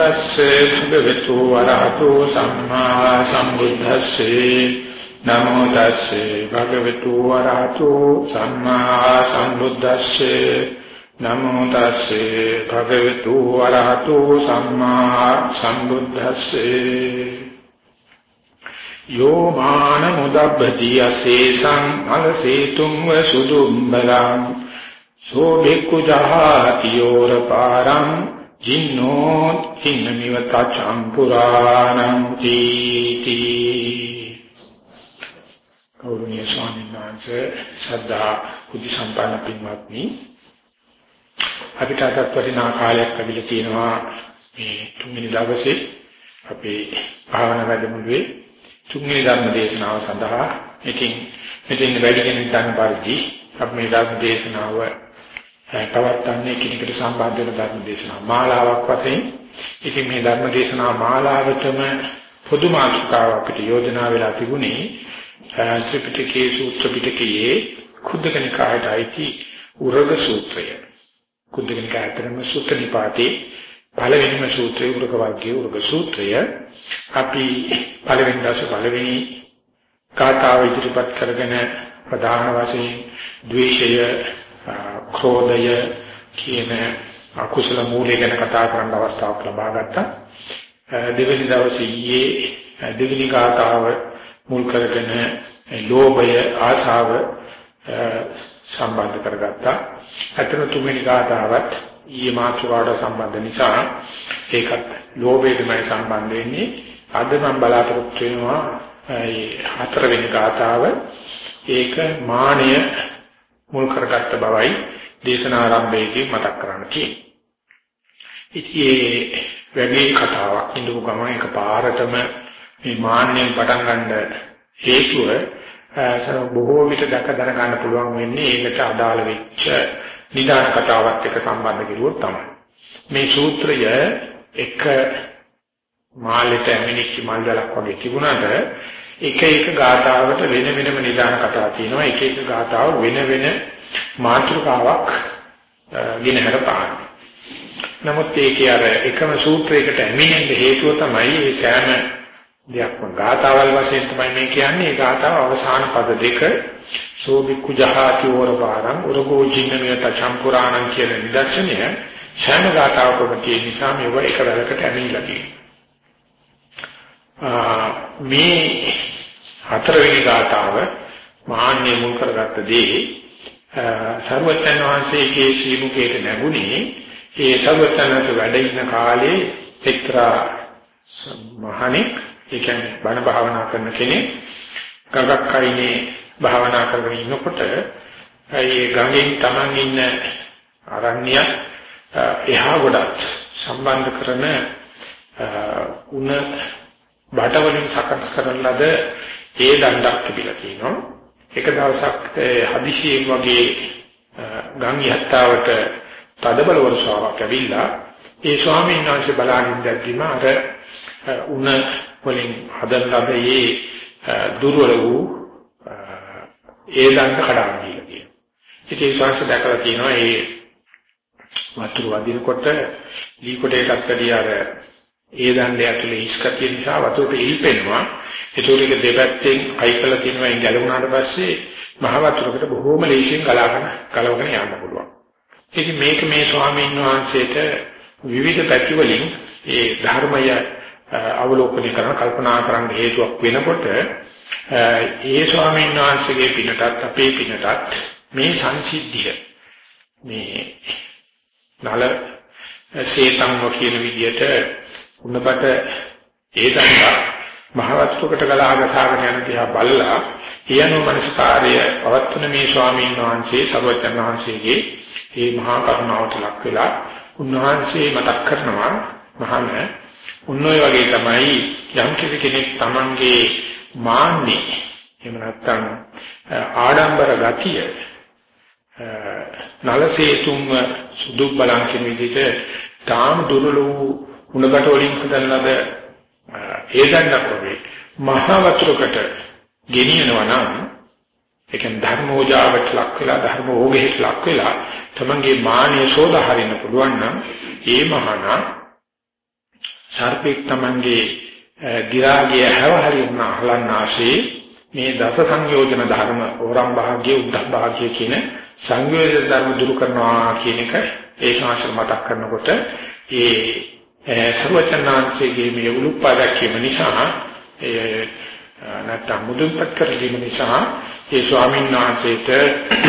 තස්සේ භගවතු වරහතෝ සම්මා සම්බුද්දස්සේ නමෝ තස්සේ භගවතු වරහතෝ සම්මා සම්බුද්දස්සේ නමෝ තස්සේ භගවතු වරහතෝ සම්මා සම්බුද්දස්සේ යෝ මාන මුදබ්බති අසේසං අලසේතුම් වසුදුම්බලං සෝ බික්ඛු ජහාති යෝර පාරං ජින්නෝ හින්නමිව තචං පුරාණං තීති. කෞරණීය ස්වාමීන් වහන්සේ සදා කුජ සම්පන්න පින්වත්නි. අපිට අදත් වටිනා කාලයක් ලැබිලා තියෙනවා මේ තුන්වෙනි දවසේ අපේ භාවනා වැඩමුළුවේ තුන්වෙනි ධර්ම දේශනාව සඳහා. ඉතින් මෙතෙන් වැඩි කෙනෙක් ගන්න පරිදි අපි මේ ධර්ම දේශනාව පවත්න්නේ කිනකට සම්බන්ධ වෙන ධර්ම දේශනා මාලාවක් වශයෙන්. ඉතින් මේ ධර්ම දේශනා මාලාවටම පොදු මාතෘකාව අපිට යෝජනා වෙලා තිබුණේ ත්‍රිපිටකයේ සූත්‍ර පිටකයේ කුද්දකනිකායට අයිති උරග සූත්‍රය. කුද්දකනිකායතරම සූත්‍ර නිපාතේ පළවෙනිම සූත්‍රය උරග වර්ගයේ උරග සූත්‍රය. අපි පළවෙනි දවසේ පළවෙනි කාතාව ඉදිරිපත් කරගෙන ප්‍රධාන වශයෙන් ද්වේෂය ක්‍රෝධය කියන අකුසල මූලය ගැන කතා කරන්න අවස්ථාවක් ලබා ගත්තා. දෙවෙනි දවසේ ඊයේ දෙවෙනි ගාථාව මුල් කරගෙන ලෝභය ආශාව සම්බන්ධ කරගත්තා. අතන තුන්වෙනි ගාථාවත් ඊයේ මාතෘකාවට සම්බන්ධ නිසා ඒකත් ලෝභයටමයි සම්බන්ධ වෙන්නේ. අද මම බලාපොරොත්තු වෙනවා හතරවෙනි ගාථාව ඒක මානය මුල් කරගත්ත බවයි දේශනා ආරම්භයේදී මතක් කරන්න තියෙන්නේ. ඉතින් වැඩි කතාවක් ඉඳපු ගමන් එකපාරටම මේ මාන්නෙන් පටන් ගන්න හේතුව බොහෝ විට දැක දර ගන්න පුළුවන් වෙන්නේ ඒකට අදාළ වෙච්ච නිදාන කතාවත් එක්ක සම්බන්ධ කෙරුවොත් තමයි. මේ සූත්‍රය එක මාළෙට ඇමිනිච්ච මල්දලක් වගේ තිබුණාට එක එක ගාථාවට වෙන වෙනම නිදාන කතා තියෙනවා එක එක ගාථාව වෙන වෙන මාතෘකාවක් ගෙනහැර පාන. නමුත් ඒකේ අර එකම සූත්‍රයකට ඇමිනෙන්න හේතුව තමයි ඒ සෑම දෙයක්ම ගාථාවල් වශයෙන් තමයි මේ කියන්නේ ඒ ගාථාව අවසාන පද දෙක සෝබික්ඛු ජහාති වරපාරං උරගෝ ජින්නමිය තචම් පුරාණං කියන නිදර්ශනය සෑම ගාථාවකම තියෙන නිසා මේව එක වැලකට ඇමිනලා තියෙනවා. මේ හතරවෙනි ගාථාව මාන්නේ මුල් කරගත්ත දේ සර්වචන් වහන්සේගේ ශ්‍රීමුකේට නැගුණේ ඒ සර්වචන්ත වැඩ ඉන්න කාලේ එක්තරා මහණෙක් ඒ කියන්නේ බණ භාවනා කරන කෙනෙක් ගඟක් අයිනේ භාවනා කරගෙන ඉන්නකොට ඒ ගඟෙන් Taman ඉන්න අරණ්‍ය එහා ගොඩක් සම්බන්ධ කරන උණ බටවලින් සකස් කරන ලද ඒ දණ්ඩක් තිබිලා තියෙනවා. එක දවසක් හදිසියෙන් වගේ ගම් යත්තාවට තදබල වර්ෂාවක් ඇවිල්ලා ඒ ස්වාමීන් වහන්සේ බලාගෙන ඉඳද්දිම අර උණ වලින් හදන ලබේ දුර්වල වූ ඒ දණ්ඩ කඩාගෙන ගිහලා තියෙනවා. ඉතින් ඒ ශාස්ත්‍ර දැකලා තියෙනවා ඒ වතුර වදිනකොට ලී කොටේටත් වැඩි අර ඒ දණ්ඩය ඇතුලේ හිස්කතිය නිසා වතුරට ඉල්පෙනවා. ඒතකොට ඒක දෙපැත්තෙන් අයිකලා තියෙනවා ඉන් ගැලවුණාට පස්සේ මහ වතුරකට බොහෝම ලේසියෙන් ගලාගෙන ගලවගෙන යන්න පුළුවන්. ඉතින් මේක මේ ස්වාමීන් වහන්සේට විවිධ පැති වලින් ඒ ධර්මය අවලෝකනය කරන කල්පනා කරන්න හේතුවක් වෙනකොට ඒ ස්වාමීන් වහන්සේගේ පිනටත් අපේ පිනටත් මේ සංසිද්ධිය මේ නල සේතම්ව කියන විදිහට උන්නපට ඒ දණ්ඩා මහවත්කකට ගලාගසාගෙන යන දිහා බල්ලා ඊයනු මනසකාරය පවත්වන මේ ස්වාමීන් වහන්සේ සර්වඥ වහන්සේගේ මේ මහා කරුණාවට ලක් වෙලා උන්වහන්සේ මතක් කරනවා මහාන උන්නෝය වගේ තමයි යම් කෙනෙක් තමන්ගේ මාන්නේ එහෙම නැත්නම් ආඩම්බර ගතිය නලසේතුම් සුදු බලන් කියන විදිහට තාම දුර්වල වූ උණකට වලින් හදන්නද ඒ දන්නක් වගේ මහා වතුරකට ගෙනියනවා නම් ඒ කියන්නේ ධර්මෝජාවට ලක් වෙලා ධර්ම ඕගෙට ලක් වෙලා තමන්ගේ මානිය සෝදා හරින්න පුළුවන් නම් ඒ මහානා සර්පෙක් තමන්ගේ ගිරාගිය හැව හරින්න අහලන්නාසේ මේ දස සංයෝජන ධර්ම ඕරම් භාග්‍ය උද්ධ භාග්‍ය කියන සංයෝජන ධර්ම දුරු කරනවා කියන එක ඒ ශාස්ත්‍ර මතක් කරනකොට ඒ සර්වචනාංශයේ මේ උලුප්පාදක්කීම නිසා ඒ නැත්නම් මුදුන්පත් කර දීම නිසා ඒ ස්වාමීන් වහන්සේට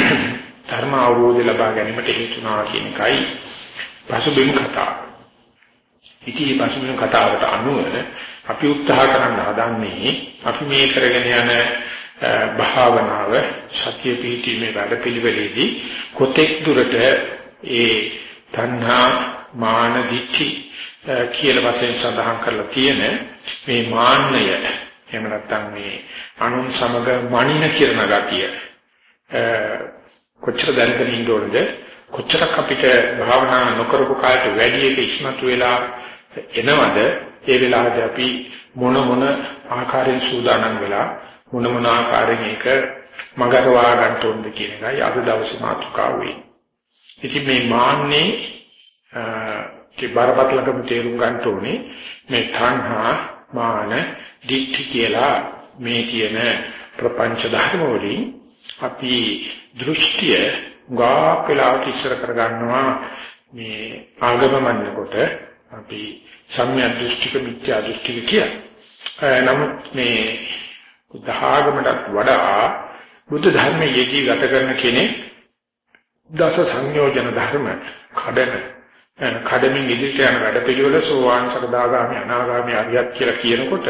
ධර්ම අවබෝධය ලබා ගැනීමට හේතුනා කියන එකයි පසුබිම් කතාව. ඉතින් මේ පසුබිම් කතාවට අනුව අපි උත්සාහ කරන්න හදන්නේ අපි මේ කරගෙන යන භාවනාව සතිය පිහිටීමේ වැඩපිළිවෙලේදී කොතෙක් දුරට ඒ තණ්හා මාන දිට්ඨි කියලා වශයෙන් සඳහන් කරලා තියෙන මේ මාන්නය එහෙම නැත්නම් මේ අනුන් සමග මනින කිරණ ගතිය. කොච්චර දැනගෙන ඉන්න ඕනද? කොච්චරක් අපිට භාවනා නොකරපු කාලට වැඩි එක ඉස්මතු වෙලා එනවද? ඒ වෙලාවදී අපි මොන මොන ආකාරයෙන් සූදානම් වෙලා මොන මොන ආකාරයෙන් ඒක මගරවා ගන්න ඕනද කියන එකයි අද දවසේ මාතෘකාව වෙන්නේ. ඉතින් මේ මාන්නේ ඒ බරපතලකම තේරුම් ගන්න ඕනේ මේ තණ්හා මාන දික්ටි කියලා මේ කියන ප්‍රපංච ධර්ම වලින් අපි දෘෂ්ටිය ගාක් වෙලාවට ඉස්සර කරගන්නවා මේ ආගම මන්නකොට අපි සම්‍යක් දෘෂ්ටික මිත්‍යා දෘෂ්ටික කියලා. නමුත් මේ බුද්ධ වඩා බුද්ධ ධර්මයේ යෙදී ගත කරන කෙනෙක් දස සංයෝජන ධර්ම කඩන කඩමින් ඉදිරියට යන වැඩ පිළිවෙල සෝවාන් සකදාගාමි අනාගාමි අරියත් කියලා කියනකොට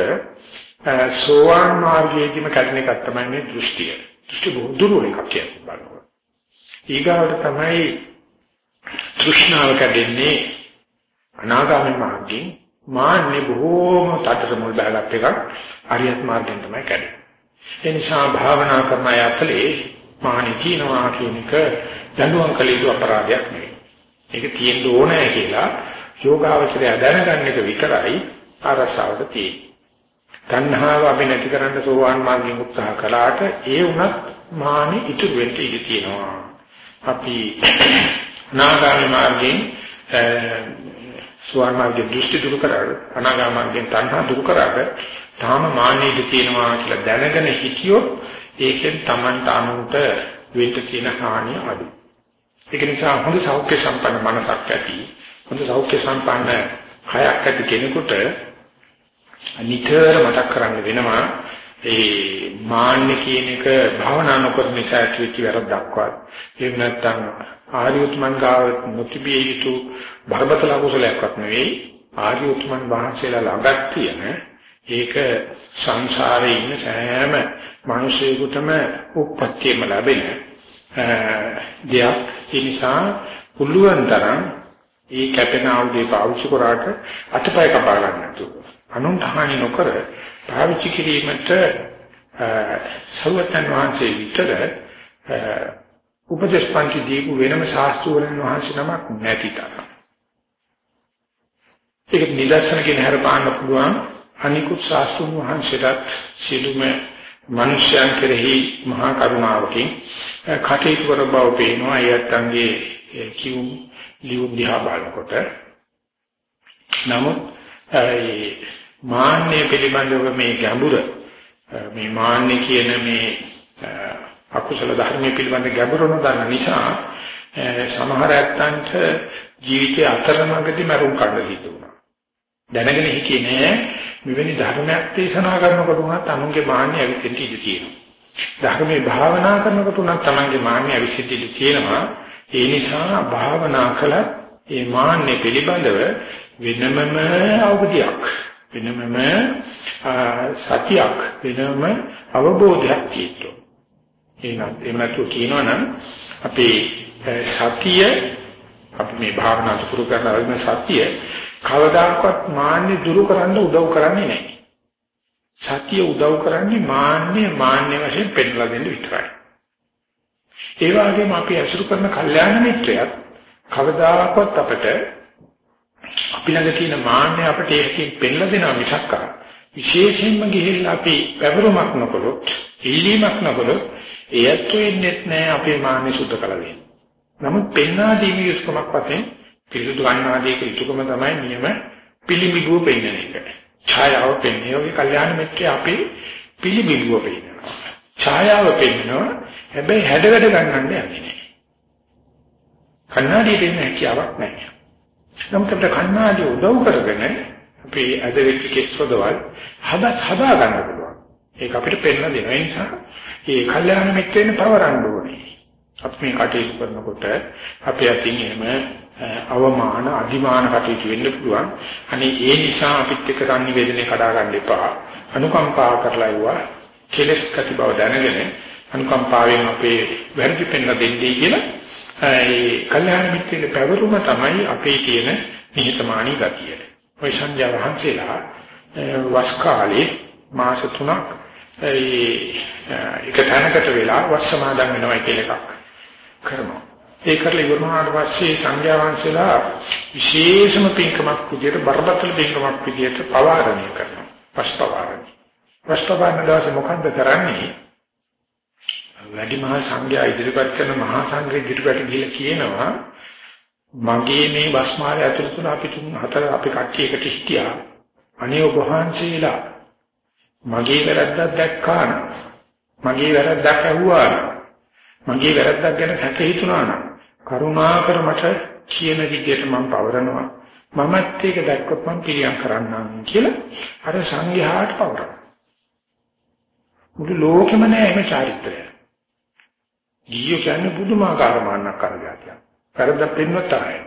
සෝවාන් මාර්ගයේදීම කඩන එකක් තමයි මේ දෘෂ්ටිය. දෘෂ්ටි බොහෝ දුර එකක් කියන්නේ බලනවා. ඊගාවට තමයි තෘෂ්ණාව කැඩෙන්නේ අනාගාමී මාර්ගයෙන් මාන්නේ බොහෝම තටර මුල් බහගත් එකක් අරියත් මාර්ගයෙන් තමයි කැඩෙන්නේ. ඒ නිසා භාවනා කරන අය අතලේ මානෙ කියනවා කියන එක දඬුවම් කළ යුතු අපරාධයක් නෙවෙයි. ඒක තියෙන්න ඕනෑ කියලා යෝගාවචරය දැනගන්න එක විතරයි අරසාවට තියෙන්නේ. තණ්හාව අපි නැති කරන්න සෝවාන් මාර්ගයෙන් උත්සාහ කළාට ඒ වුණත් මානෙ ඉතුරු වෙන්න ඉඩ තියෙනවා. අපි නාගාමී මාර්ගයෙන් සෝවාන් මාර්ගයේ දෘෂ්ටි දුරු කරාද අනාගාමී මාර්ගයෙන් තණ්හා දුරු කරාද තාම මානෙද තියෙනවා කියලා දැනගෙන හිටියොත් ඒකෙන් Taman tamuට වෙන්න තියෙන හානිය අඩුයි. ඒක නිසා හොඳ සෞඛ්‍ය සම්පන්න මනසක් ඇති හොඳ සෞඛ්‍ය සම්පන්න කයක් ඇති කෙනෙකුට නිතර මතක් කරන්න වෙනවා ඒ මාන්න කියන එක භවනා නොකර නිසා ඇතිවෙච්ච වැරද්දක්වත්. එහෙම නැත්නම් ආර්ය උත්මන් ගාව නොතිබිය යුතු බරපතල කුසලයක්වත් නෙවෙයි ආර්ය උත්මන් වහන්සේලා ළඟක් තියෙන ඒක සංසාරේ ඉන්න සෑම මිනිසෙකුටම උප්පත්තියම ලැබෙන දෙයක් ඒ නිසා පුළුවන් තරම් ඒ කැපෙන ආයුධය පාවිච්චි කරාට අතපය කපා ගන්න නැතුව අනුන්ට හානි නොකර පාවිච්චි කිරීමට සර්වඥ වහන්සේ විතර උපදේශ පන්ති දීපු වෙනම ශාස්ත්‍රවලින් වහන්සේ නමක් නැති තරම්. ඒක නිදර්ශනකින් හරපාන්න පුළුවන් අනිකුත් ශාස්ත්‍රඥ වහන්සේලාත් සිළුම මිනිස්යන් කෙරෙහි මහා කරුණාවකින් කටයුතු කර බව පේනවා අයත්න්ගේ කියුම් ලියුම් දිහා බලනකොට නමුත් මාන්නේ පිළිබඳව මේ ගැඹුර මේ මාන්නේ කියන මේ අකුසල ධර්මයේ පිළිබඳ ගැඹුර නොදන්න නිසා සමහර ඇත්තන්ට ජීවිතයේ අතරමඟදී මරුන් කඩ හිතුණා. දැනගෙන හිටියේ නෑ මෙවැනි ධර්මයක් දේශනා කරනකොට උනත් අනුන්ගේ මාන්නය ඇවිත් ඉඳී තියෙනවා. ධර්මයේ භාවනා කරනකොට උනත් තමන්ගේ මාන්නය ඇවිත් ඉඳී තියෙනවා. ඒ නිසා භාවනා කළත් ඒ මාන්නේ පිළිබඳව වෙනමම අවබෝධයක් වෙනමම සතියක් වෙනම අවබෝධයක් තියෙනවා. එහෙනම් එහෙම නැතුව කියනවනම් අපේ සතිය අපි මේ භාවනා පුරු කරන අරගෙන සතිය කවදාකවත් මාන්නේ දුරු කරන්න උදව් කරන්නේ නැහැ. සතිය උදව් කරන්නේ මාන්නේ මාන්නේ වශයෙන් පෙන්ලා දෙන්න විතරයි. ඒ වගේම අපි අසුරු කරන කල්යාණ මිත්‍රයත් කවදාකවත් අපට අපි ළඟ තියෙන මාන්නේ අපට ඒකකින් පෙන්ලා දෙනවා මිසක් විශේෂයෙන්ම ගිහිල්ලා අපි පැවරුමක් නොකළොත් ඉල්ලීමක් නොකළොත් එයත් වෙන්නේ නැහැ අපේ මාන්නේ සුද්ධ කළ වෙන්නේ. නමුත් පෙන්වා දීමේ යුතුයකමක් වශයෙන් පිරිසුදු ගන්නාදී යුතුයකම තමයි නියම පිළිමිබුව පෙන්වන එක. ඡායාව පෙන්වන්නේ ඔය කල්යාණ මිත්‍ය අපේ පිළිමිබුව පෙන්වනවා. ඡායාව පෙන්වනවා හැබැයි හැඩවැඩ ගන්නන්න යන්නේ නැහැ. කන්නාඩිය දෙන්න හැකියාවක් නැහැ. නමුත් අපිට කන්නාඩිය උදව් කරගෙන අපේ අද වෙච්ච කෙස්වදවල් හදා හදා ගන්න පුළුවන්. ඒක අපිට පෙන්ලා දෙනවා. ඒ නිසා මේ කල්යාණ මිත්‍රෙන් පවරන්න ඕනේ. අපි මේ කටයුතු කරනකොට අපි අතින් එහෙම අවමාන අධිමාන කටයුතු වෙන්න පුළුවන්. අනේ ඒ නිසා අපිත් එක්ක සංනිවේදනය කඩා ගන්න එපා. අනුකම්පා කරලා ඉවවා කෙලස් කති බව දැනගෙන අනුකම්පාවෙන් අපේ වැරදි පෙන්න දෙන්නේ කියලා ඒ කල්යාණ මිත්‍රයේ පැවරුම තමයි අපේ තියෙන නිහතමානී ගතිය. ඔය සංජය වහන්සේලා වස් කාලේ මාස 3ක් ඒ එක තැනකට වෙලා වස් සමාදන් වෙනවා කියලා එකක් කරනවා. ඒ කරලා ඉවරනාට පස්සේ සංඝයා වහන්සේලා විශේෂම පින්කමක් විදියට බරපතල පින්කමක් විදියට පවාරණය කරනවා. පස්පවාරණය. පස්පවාරණ දවසේ මොකද්ද කරන්නේ? වැඩිමහල් සංඝයා ඉදිරිපත් කරන මහා සංඝ ඉදිරිපත් ගිහිල්ලා කියනවා මගේ මේ වස්මාරය ඇතුළත අපි තුන් හතර අපි කට්ටිය එකට හිටියා. අනේ ඔබ වහන්සේලා මගේ වැරද්දක් දැක්කා නම් මගේ වැරද්දක් ඇහුවා නම් මගේ වැරද්දක් ගැන සැක හිතුණා නම් කරුණාකර මට කියන විදිහට මම පවරනවා. මමත් ඒක දැක්කොත් මම පිළියම් කරන්නම් කියලා අර සංඝයාට පවරනවා. මුළු ලෝකෙම නෑ එහෙම චාරිත්‍රය. ගියෝ කියන්නේ බුදුමාකාර මාන්නක් කරගතියක් වැරද්දක් පෙන්වන්න තරයි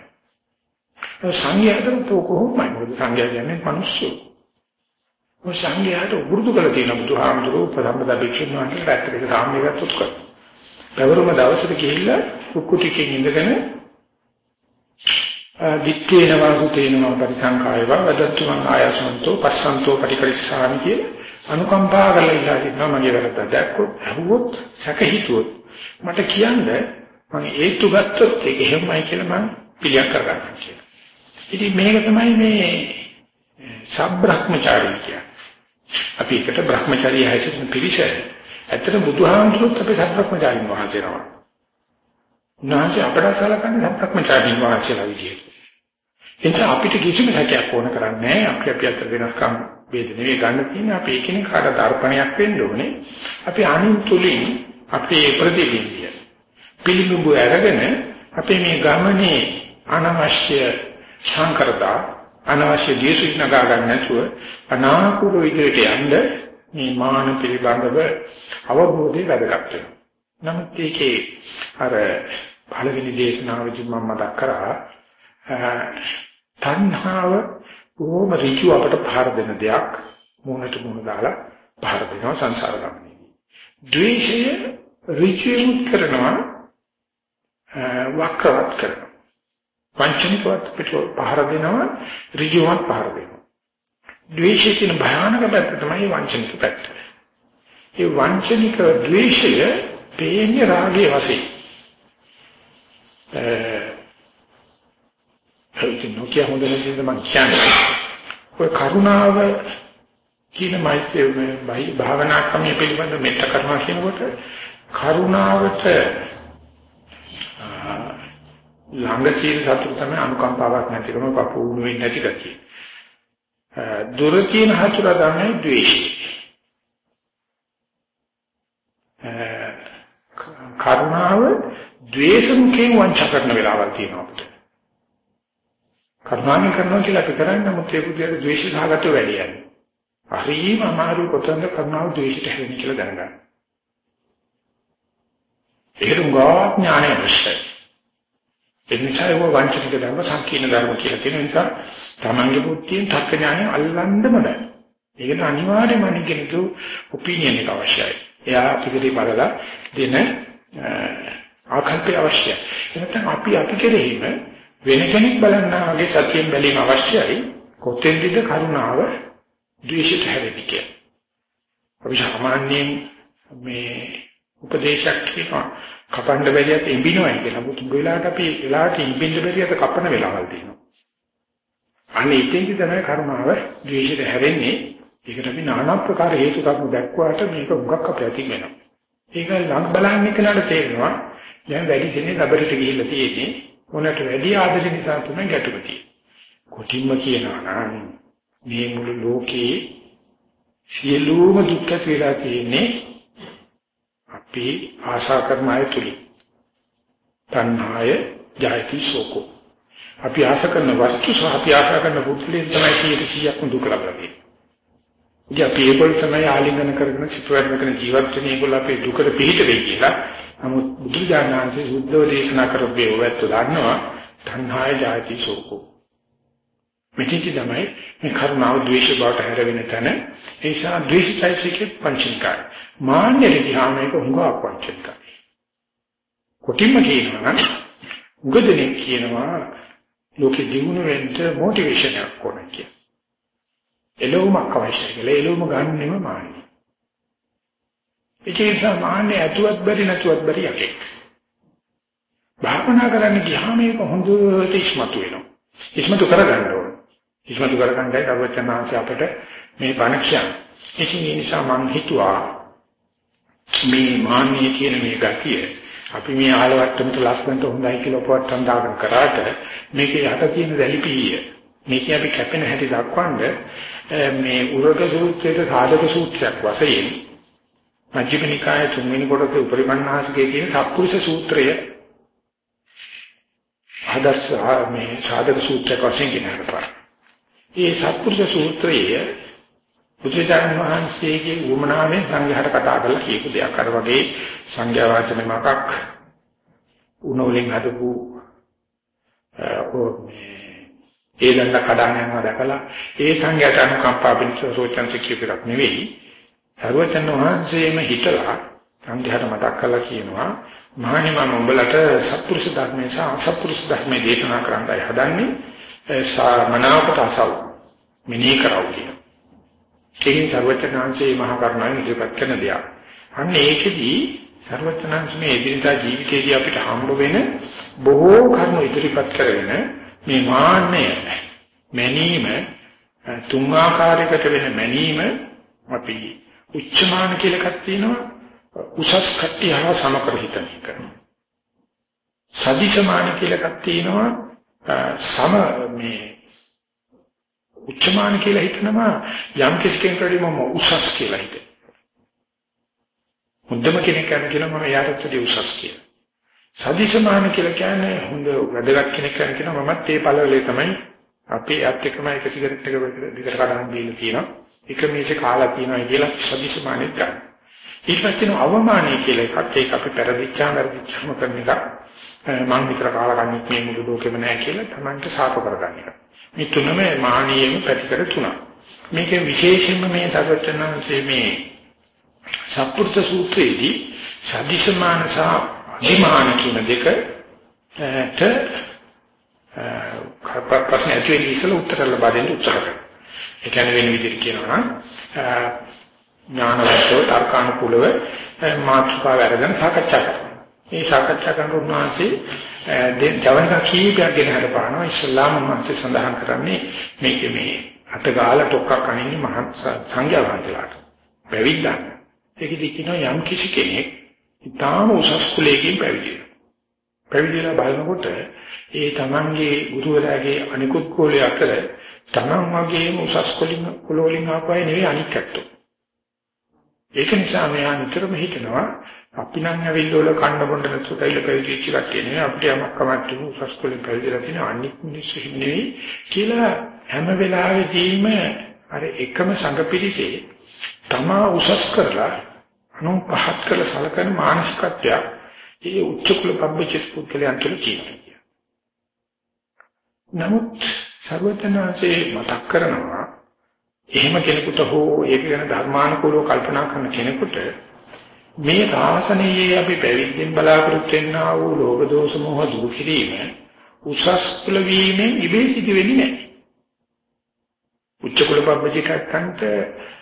සංඝයාට කොහොමයි? මොකද සංඝයා කියන්නේ මිනිස්සු. ඔය සංඝයාට වෘදු කළ තියෙන බුදුහාමුදුරුවෝ ප්‍රධම්මදා භික්ෂුන් වහන්සේලා පැත්තට සාම්‍ය ගත්තොත් කරා පැවරුම දවසට ගිහිල්ලා කුක්කුටිකෙන් ඉඳගෙන දික්කේන වාසුතේනවා පරිසංකායව වදත්තුමන් ආයසන්තෝ පස්සන්තෝ පටිකරිස්සාමි කිය අනුකම්පා කරලා ඉඳලා ඉන්නවා මගේ වැරද්ද දැක්කොත් අහුවොත් සැක හිතුවොත් මට කියන්න මම ඒතු ගත්තොත් ඒක එහෙමයි කියලා මම පිළියක් කරගන්නවා කියලා. ඉතින් මේක තමයි මේ සබ්‍රහ්මචාරී කියන්නේ. අපි එකට බ්‍රහ්මචාරී හැසිරෙන පිළිසෙ ඇත්තට බුදුහාමුදුරුවෝ අපේ සත්‍වඥාචාරින් වහන්සේ නම. උන්වහන්සේ අපට සලකන්නේ සත්‍වඥාචාරින් වහන්සේලා විදියට. එනිසා අපිට කිසිම හැකියාවක් ඕන කරන්නේ නැහැ. අපි අපි අතර වෙනස්කම් වේද නෙවෙයි ගන්න තියෙන්නේ. අපි එකිනෙක කාට දර්පණයක් වෙන්න ඕනේ. අපි අනින් තුලින් අපේ ප්‍රතිබිම්බය පිළිඹු අරගෙන අපේ මේ ගමනේ අනවශ්‍ය සංකරතා අනවශ්‍ය දේශික නගා ගන්න නැතුව අනාකූල විදිහට යන්න මේ මාන පිළිබඳව අවබෝධය වැදගත් වෙනවා. නමුත් ඒකේ අර පළවෙනි දේශනාවේදී මම මතක් කරා තණ්හාව බොහොම ඍජු අපට පහර දෙන දෙයක් මොනට මොන දාලා පහර දෙනවා සංසාර ගමනේ. ද්වේෂය ඍජුමුත් කරනවා වක්‍රවත් කරනවා. වංචනිකවත් පිට පහර දෙනවා ඍජුවත් පහර දෙනවා. ද්වේෂයේ තියෙන භයානක පැත්ත තමයි වංචනික පැත්ත. ඒ වංචනික ද්වේෂය පේන්නේ රාගයේ වශයෙන්. ඒක නොකිය හොඳ නැතිද මම කියන්නේ. ඔය කරුණාව කියන මෛත්‍රිය මේ භාවනා ක්‍රමයේ පිළිබඳ මෙත්ත කරනවා කියනකොට කරුණාවට ළඟ තියෙන සතුට තමයි අනුකම්පාවක් නැතිකම පපුුණු වෙන්නේ නැති ගතිය. දුර තියෙන හතුර තමයි ද්වේෂය. කරුණාව ද්වේෂ මුඛයෙන් වංචා කරන වෙලාවක් තියෙනවා අපිට. කර්මාවෙන් කරනවා කියලා අපි කරන්නේ නමුත් ඒ පුද්ගලයාට ද්වේෂ සහගත වැඩි යන්නේ. හරිම අමාරු කොතනද කරුණාව ද්වේෂයට හැරෙන්නේ කියලා දැනගන්න. ඒකම ඥානය අවශ්‍යයි. ඒ නිසා ඒක වංචනික ධර්ම සංකීර්ණ ධර්ම කියලා කියන නිසා තමන්ගේ බුද්ධියෙන් තර්ක ඥානය අල්ලන්නම බෑ. ඒකට අනිවාර්යයෙන්ම අනිකෙනෙකු ඔපිනියන් එක අවශ්‍යයි. එයා පිළිදි බලලා දෙන ආකල්පය අවශ්‍යයි. එතන අපි අපි කෙරෙහිම වෙන කෙනෙක් බලන්නා වගේ සත්‍යයෙන් බැලීම අවශ්‍යයි. කොතෙන්ද කරුණාව ද්වේෂයට හැරෙන්නේ කියලා. අපි සාමාන්‍යයෙන් මේ උපදේශයක් කියනවා කපන්න බැරියත් ඉඹිනවයි කියලා. මුතු වෙලාවට අපි වෙලාවට ඉඹින්න බැරියත් කපන වෙලාවල් තියෙනවා. අනේ ඉතින්දි තමයි කරුණාව ද්වේෂයට හැරෙන්නේ. ඒකට අපි নানা ප්‍රකාර හේතු කරුණු දැක්වාට මේක උගක් අපේ අතින් වෙනවා. ඒක ලං බලන්නේ කෙනාට තේරෙනවා දැන් වැඩි දෙනේ රබරට ගිහිල්ලා තියෙන්නේ මොනට වැඩි ආදරේ නිසා තමයි ගැටුම තියෙන්නේ. කොටින්ම කියනවා නම් මේ මුළු ලෝකේ සියලුම දුක්ඛ කියලා තියෙන්නේ අපි ආශා කරන අය තුලින්. තණ්හාය ජායති සෝකෝ. අපි ආශා කරන වස්තු සහ අපි ආශා කරන පුද්ගලයන් තමයි 100%ක්ම දුක ලබන්නේ. ඉතින් අපි ඒගොල්ලෝ තමයි ආලිංගන කරගෙන සිතුවරන කරන ජීවත් වෙන ඒගොල්ලෝ අපේ දුකට පිළිහිට වෙයි කියලා. නමුත් බුදුජානනාංශයේ සුද්ධව දේශනා කරපේ ඔයත් දන්නවා තණ්හාය ජායති සෝකෝ. මෙතිටි තමයි මේ කරුණාව ද්වේෂ බවට හැරෙන තැන. ඒ නිසා ද්වේෂයිසිකේ පංචිකයි. මාන්නයේ දිහා මේක හුඟක් පංචිකයි. කොටින්ම කියනවා නම් උගදෙනෙක් කියනවා ලෝකෙ දිනුන වෙන්න මොටිවේෂන් එකක් ඕන කියලා. එළවුමක් අවශ්‍යයි කියලා. එළවුම ගන්නෙම මාන්නය. ඒ නිසා මාන්නේ ඇතුවත් බැරි නැතුවත් බැරි යකෙක්. භාවනා කරන්න ගියාම මේක හොඳට ඉස්මතු වෙනවා. ඉස්මතු කරගන්න ඕන. ඉස්මතු කරගන්නයි දරුවචනාංශ අපිට මේ බණ කියන්නේ. ඉතින් ඒ නිසා මම හිතුවා මේ මාන්නේ කියන මේ ගතිය අපි මේ ආලවට්ටමට ලස්සනට හොඳයි කියලා පොට්ටම් දාගෙන කරාට මේකේ යට තියෙන දැලිපිය මේක අපි කැපෙන හැටි දක්වන්නේ මේ උරග සූත්‍රයේ සාධක සූත්‍රයක් වශයෙන් මජ්ක්‍ධිම නිකායේ තුන්වෙනි කොටසේ උපරිමන්නාසිකයේ තියෙන සත්පුරුෂ සූත්‍රය ආදර්ශ මේ සාධක සූත්‍රයක් වශයෙන් ගෙනහරපා. මේ සත්පුරුෂ සූත්‍රයේ බුදුචාන් වහන්සේගේ උමනාවෙන් සංඝයාට කතා කරලා කියපු දෙයක්. අර වගේ සංඝයා වහන්සේ මකක් උණෝලින් හදපු ඒ දණ්ඩ කඩාන යනවා දැකලා ඒ සංඝයාට අනුකම්පා පිණිස රෝචන්ති කියපිරක් නෙවෙයි. සර්වචන් වහන්සේම හිතලා සංඝයාට මතක් කරලා කියනවා මහණනි මම උඹලට සත්පුරුෂ ධර්මයේ සහ අසත්පුරුෂ ධර්මයේ දේශනා කරන්නයි හදන්නේ. මනාවකට අසව මිනී කරව කියන. ඒකෙන් සර්වචනාංශයේ මහා කරුණාවෙන් ඉදිරිපත් කරන දෙයක්. අන්න ඒකෙදී සර්වචනාංශ මේ එදිනදා ජීවිතයේදී අපිට හම්බ වෙන බොහෝ කරුණු ඉදිරිපත් කරගෙන මේ මාන්නය මැනීම තුන් ආකාරයකට වෙන මැනීම අපි උච්චමාන කියලා එකක් තියෙනවා උසස් කට්ටිය හා සමකර හිතන එක. සදිශමාන කියලා එකක් තියෙනවා සම මේ උච්චමාන කියලා හිතනවා යම් කිසි කෙනෙකුට මම උසස් කියලා හිතේ. මුද්දම කෙනෙක් කරන කියලා මම එයාට වැඩි උසස් කියලා. සදිශමාන කියලා කියන්නේ හොඳ වැඩගත් කෙනෙක් කරන කෙනා මමත් ඒ පළවලේ තමයි අපි ඇත් එක්කම එක සිගරට් එක විතර කඩන බීලා තියෙනවා. එක මේසේ කාලා තියෙනවා කියලා සදිශමානෙත් ගන්න. ඊට පස්සේ අවමානය කියලා එකක් ඒක අපි පෙරදිච්චාම පෙරදිච්චාම කරන එක මම විතර කාලා ගන්නෙත් මේ මුළු ලෝකෙම නෑ කියලා Tamanට සාප කරගන්න එක. මේ තුනම මානියෙම පැතිකඩ තුනක්. මේකේ විශේෂයෙන්ම මේ සර්වචනංශයේ මේ සත්පුරුෂ සූත්‍රයේදී සදිශමාන සහ අධිමාන කියන දෙකට ප්‍රශ්න ඇතුලේ ඉස්සල උත්තර ලබා දෙන්න උත්සාහ කරනවා. ඒ කියන්නේ වෙන විදිහට කියනවා නම් ඥානවත්ව තර්කානුකූලව මාතෘකාව අරගෙන සාකච්ඡා කරනවා. මේ සාකච්ඡා කරන උන්වහන්සේ ජවනික කීපයක් ගෙන හදපානවා. ඉස්ලාම උන්වහන්සේ සඳහන් කරන්නේ මේක මේ අතගාලා ටොක්කක් අනින්නේ මහ සංඝයා වහන්සේලාට. පැවිද්දන්. ඒකෙදි කියනවා යම් කිසි කෙනෙක් ඊටාම උසස් කුලයකින් පැවිදි වෙනවා. පැවිදිලා බලනකොට ඒ තමන්ගේ ගුරුවරයාගේ අනිකුත් කුලයේ අතර තමන් වගේම උසස් කුලින් කුල වලින් ආපුවයි නෙවෙයි අනික් ඇත්තෝ. ඒක නිසා මෙයා නිතරම හිතනවා අපි නම් ඇවිල්ලා වල කන්න බොන්න නැතුව කයිල පැවිදිච්ච කට්ටිය නෙවෙයි අපිට යමක් කමක් තුන උසස් කුලෙන් පැවිදිලා තියෙන අනික් මිනිස්සු නෙවෙයි කියලා හැම වෙලාවෙදීම අර එකම සංඝ පිළිසේ තමා උසස් කරලා අනු පහත් කළ සලකන මානසිකත්වයක් ඒ උච්ච කුල පබ්බචිත් පුද්ගලයන් තුළ තියෙනවා. නමුත් සර්වඥාන්සේ මතක් කරනවා එහෙම කෙනෙකුට හෝ ඒක ගැන ධර්මානුකූලව කල්පනා කරන කෙනෙකුට මේ සාසනයේ අපි පැවිද්දෙන් බලාපොරොත්තු වෙනා වූ ලෝභ දෝෂ මොහ දුරු කිරීම උසස් කුල වීමෙන් ඉබේ සිදු වෙන්නේ නැහැ. උච්ච කුල පබ්බජිකයන්ට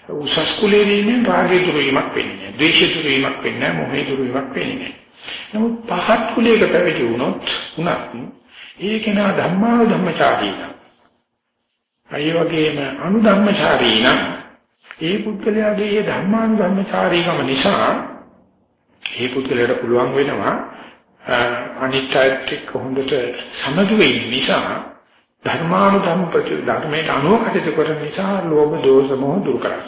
උසස් කුලේ වීමෙන් රාගය දුරු වීමක් වෙන්නේ නැහැ. ද්වේෂය දුරු වීමක් වෙන්නේ නැහැ. මොහය දුරු වීමක් වෙන්නේ නැහැ. නමුත් පහත් කුලයක පැවිදි වුණොත් උනත් ඒක නා ධම්මා ධම්මචාරීන. අය වගේම අනුධම්මචාරීන ඒ පුද්ගලයාගේ මේ ධර්මානුධම්මචාරීකම නිසා ඒ පුද්ගලයාට පුළුවන් වෙනවා අනිත්‍යත් එක්ක හොඳට සමදු වෙන්න නිසා ධර්මානුධම්ම ප්‍රති ධර්මයට අනුව කටයුතු කරන නිසා ලෝභ දෝෂ මොහ දුරු කරා.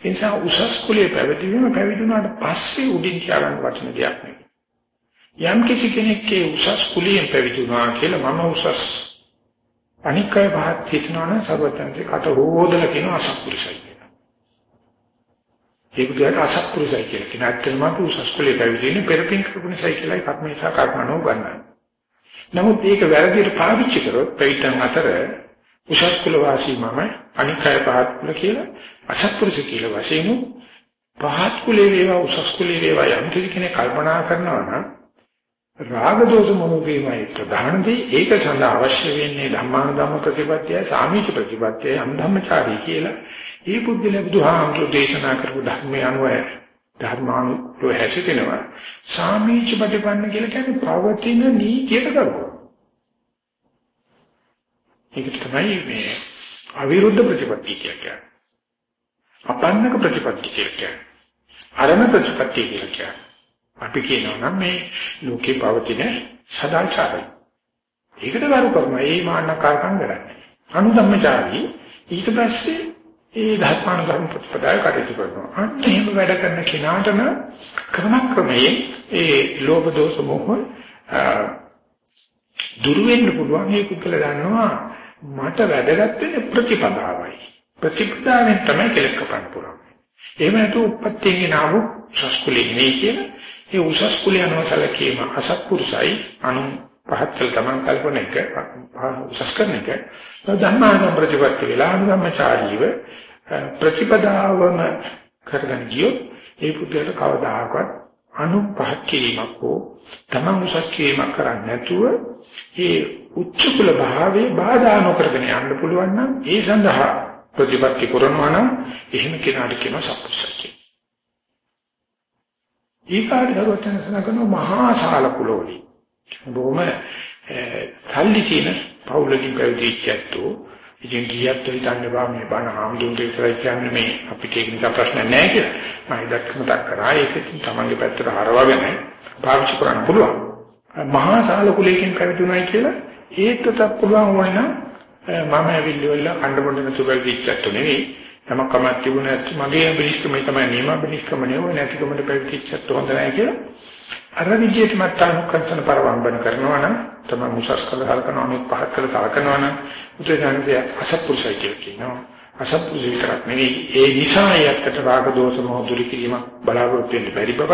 ඒ නිසා උසස් කුලයේ පැවිදිවීම පැවිදුණාට පස්සේ උඩින් කියලා වචන දෙයක් නෙවෙයි. යම් කිසි කෙනෙක්ගේ උසස් කුලයෙන් පැවිදුණා කියලා මම උසස් අනික් අය පහත් හිතනවනම් සර්වඥන්සේ කට හොදලා කියන අසත්පුරුෂයි කියලා. ඒක දෙයක් අසත්පුරුෂයි කියලා කියන ඇත්තම උසස් කුලයේ පැවිදෙන්නේ පෙරපින් කරපු නිසායි කියලා කර්මේශා කර්මනෝ ගන්නවා. නමුත් ඒක වැරදියට පාවිච්චි කරොත් පැවිද්දන් අතර උසස් කුල වාසී මම අනික් අය පහත් කුල කියලා අසත්පුරුෂ කියලා වශයෙන් පහත් කුලේ වේවා උසස් කුලේ වේවා යම් කෙනෙක් කල්පනා කරනවා නම් රාග දෝෂ මොනෝගේමයි ප්‍රධානදී ඒක සඳහා අවශ්‍ය වෙන්නේ ධම්මානුධම්ම ප්‍රතිපත්තිය සාමීච ප්‍රතිපත්තිය අන්ධම්මචාරී කියලා. ඒ බුද්ධිල බුදුහාමුදුරු දේශනා කරපු ධර්මයේ අනුව ධර්මානුකූලව හැසිරෙනවා. සාමීච ප්‍රතිපන්න කියලා කියන්නේ පවතින නීතියට කරුවා. ඒක තමයි මේ අවිරුද්ධ ප්‍රතිපත්තිය කියන්නේ. අපන්නක ප්‍රතිපත්තිය කියන්නේ. අරණ ප්‍රතිපත්තිය කියන්නේ. අපි කියනවා නම් මේ ලෝකේ පවතින සදාචාරය. ඒකට වරු කරනවා. ඒ මාන්නකාරකම් කරන්නේ. අනුධම්මචාරී ඊට පස්සේ ඒ ධර්මානුගම ප්‍රතිපදාව කටයුතු කරනවා. අන්න එහෙම වැඩ කරන කෙනාටම ක්‍රමක්‍රමයෙන් ඒ ලෝභ දෝෂ මොහ දුරු වෙන්න පුළුවන්. මේ කුකල දන්නවා මට වැදගත් වෙන්නේ ප්‍රතිපදාවයි. ප්‍රතිපදාවෙන් තමයි කෙලෙස් කපන්න පුළුවන්. එහෙම නැතු උපත්යෙන් නාව සස්කුලේ නෙයි කියන ඒ උසස් කුලේ යනවා සැලකීම අසත්පුරුසයි අනු පහත් කළ තමන් කල්පන එක උසස් කරන එක. ධර්මාන ප්‍රතිපත්ති වෙලා අනුගමචාරීව ප්‍රතිපදාවම කරගෙන ගියොත් ඒ පුද්ගලට කවදාහක්වත් අනු පහත් කිරීමක් හෝ තමන් උසස් කිරීමක් කරන්නේ නැතුව ඒ උච්ච කුල භාවයේ බාධා නොකරගෙන යන්න පුළුවන් නම් ඒ සඳහා ප්‍රතිපත්ති කරනවා නම් එහෙම කෙනාට කියන සත්පුරුෂය ඊකාට දරුවචන සනකන මහා ශාල කුලෝලි. බොහොම තල්ලි තියෙන පවුලකින් පැවිදිච්චැත්තෝ ඉතින් ගියත් හිතන්නේ බා මේ බණ ආම්දුන් දෙවිතරයි කියන්නේ මේ අපිට ඒක නිසා ප්‍රශ්න නැහැ කියලා. මම ඉදක් මතක් කරා ඒක තමන්ගේ පැත්තට හරවගෙන පාවිච්චි කරන්න පුළුවන්. මහා ශාල කුලයකින් පැවිදුණායි කියලා ඒකටත් පුළුවන් වුණා මම ඇවිල්ලිවලා කණ්ඩ බොඬ නැතුව පැවිදිච්චැත්තෝ නෙවෙයි යමක් කමක් තිබුණ නැති මගේ බිනිස්කම තමයි නියම බිනිස්කම නෙවෙයි නැතිකමට පැවිදිච්චත් හොඳ නැහැ කියලා. අර විදියට මත්තානුකම්සන පරවම්බන කරනවා නම් තමයි මුසස් කළ හලකනවා මේ පහත් කළ සලකනවා නම් උදේසන්සේ අසත්පුරුෂයි කියලා කියනවා. අසත්පුරුෂ විතරක් නෙවෙයි ඒ නිසා යත්තට රාග දෝෂ මොහ දුරු කිරීම බලාපොරොත්තු වෙන්න බැරි බව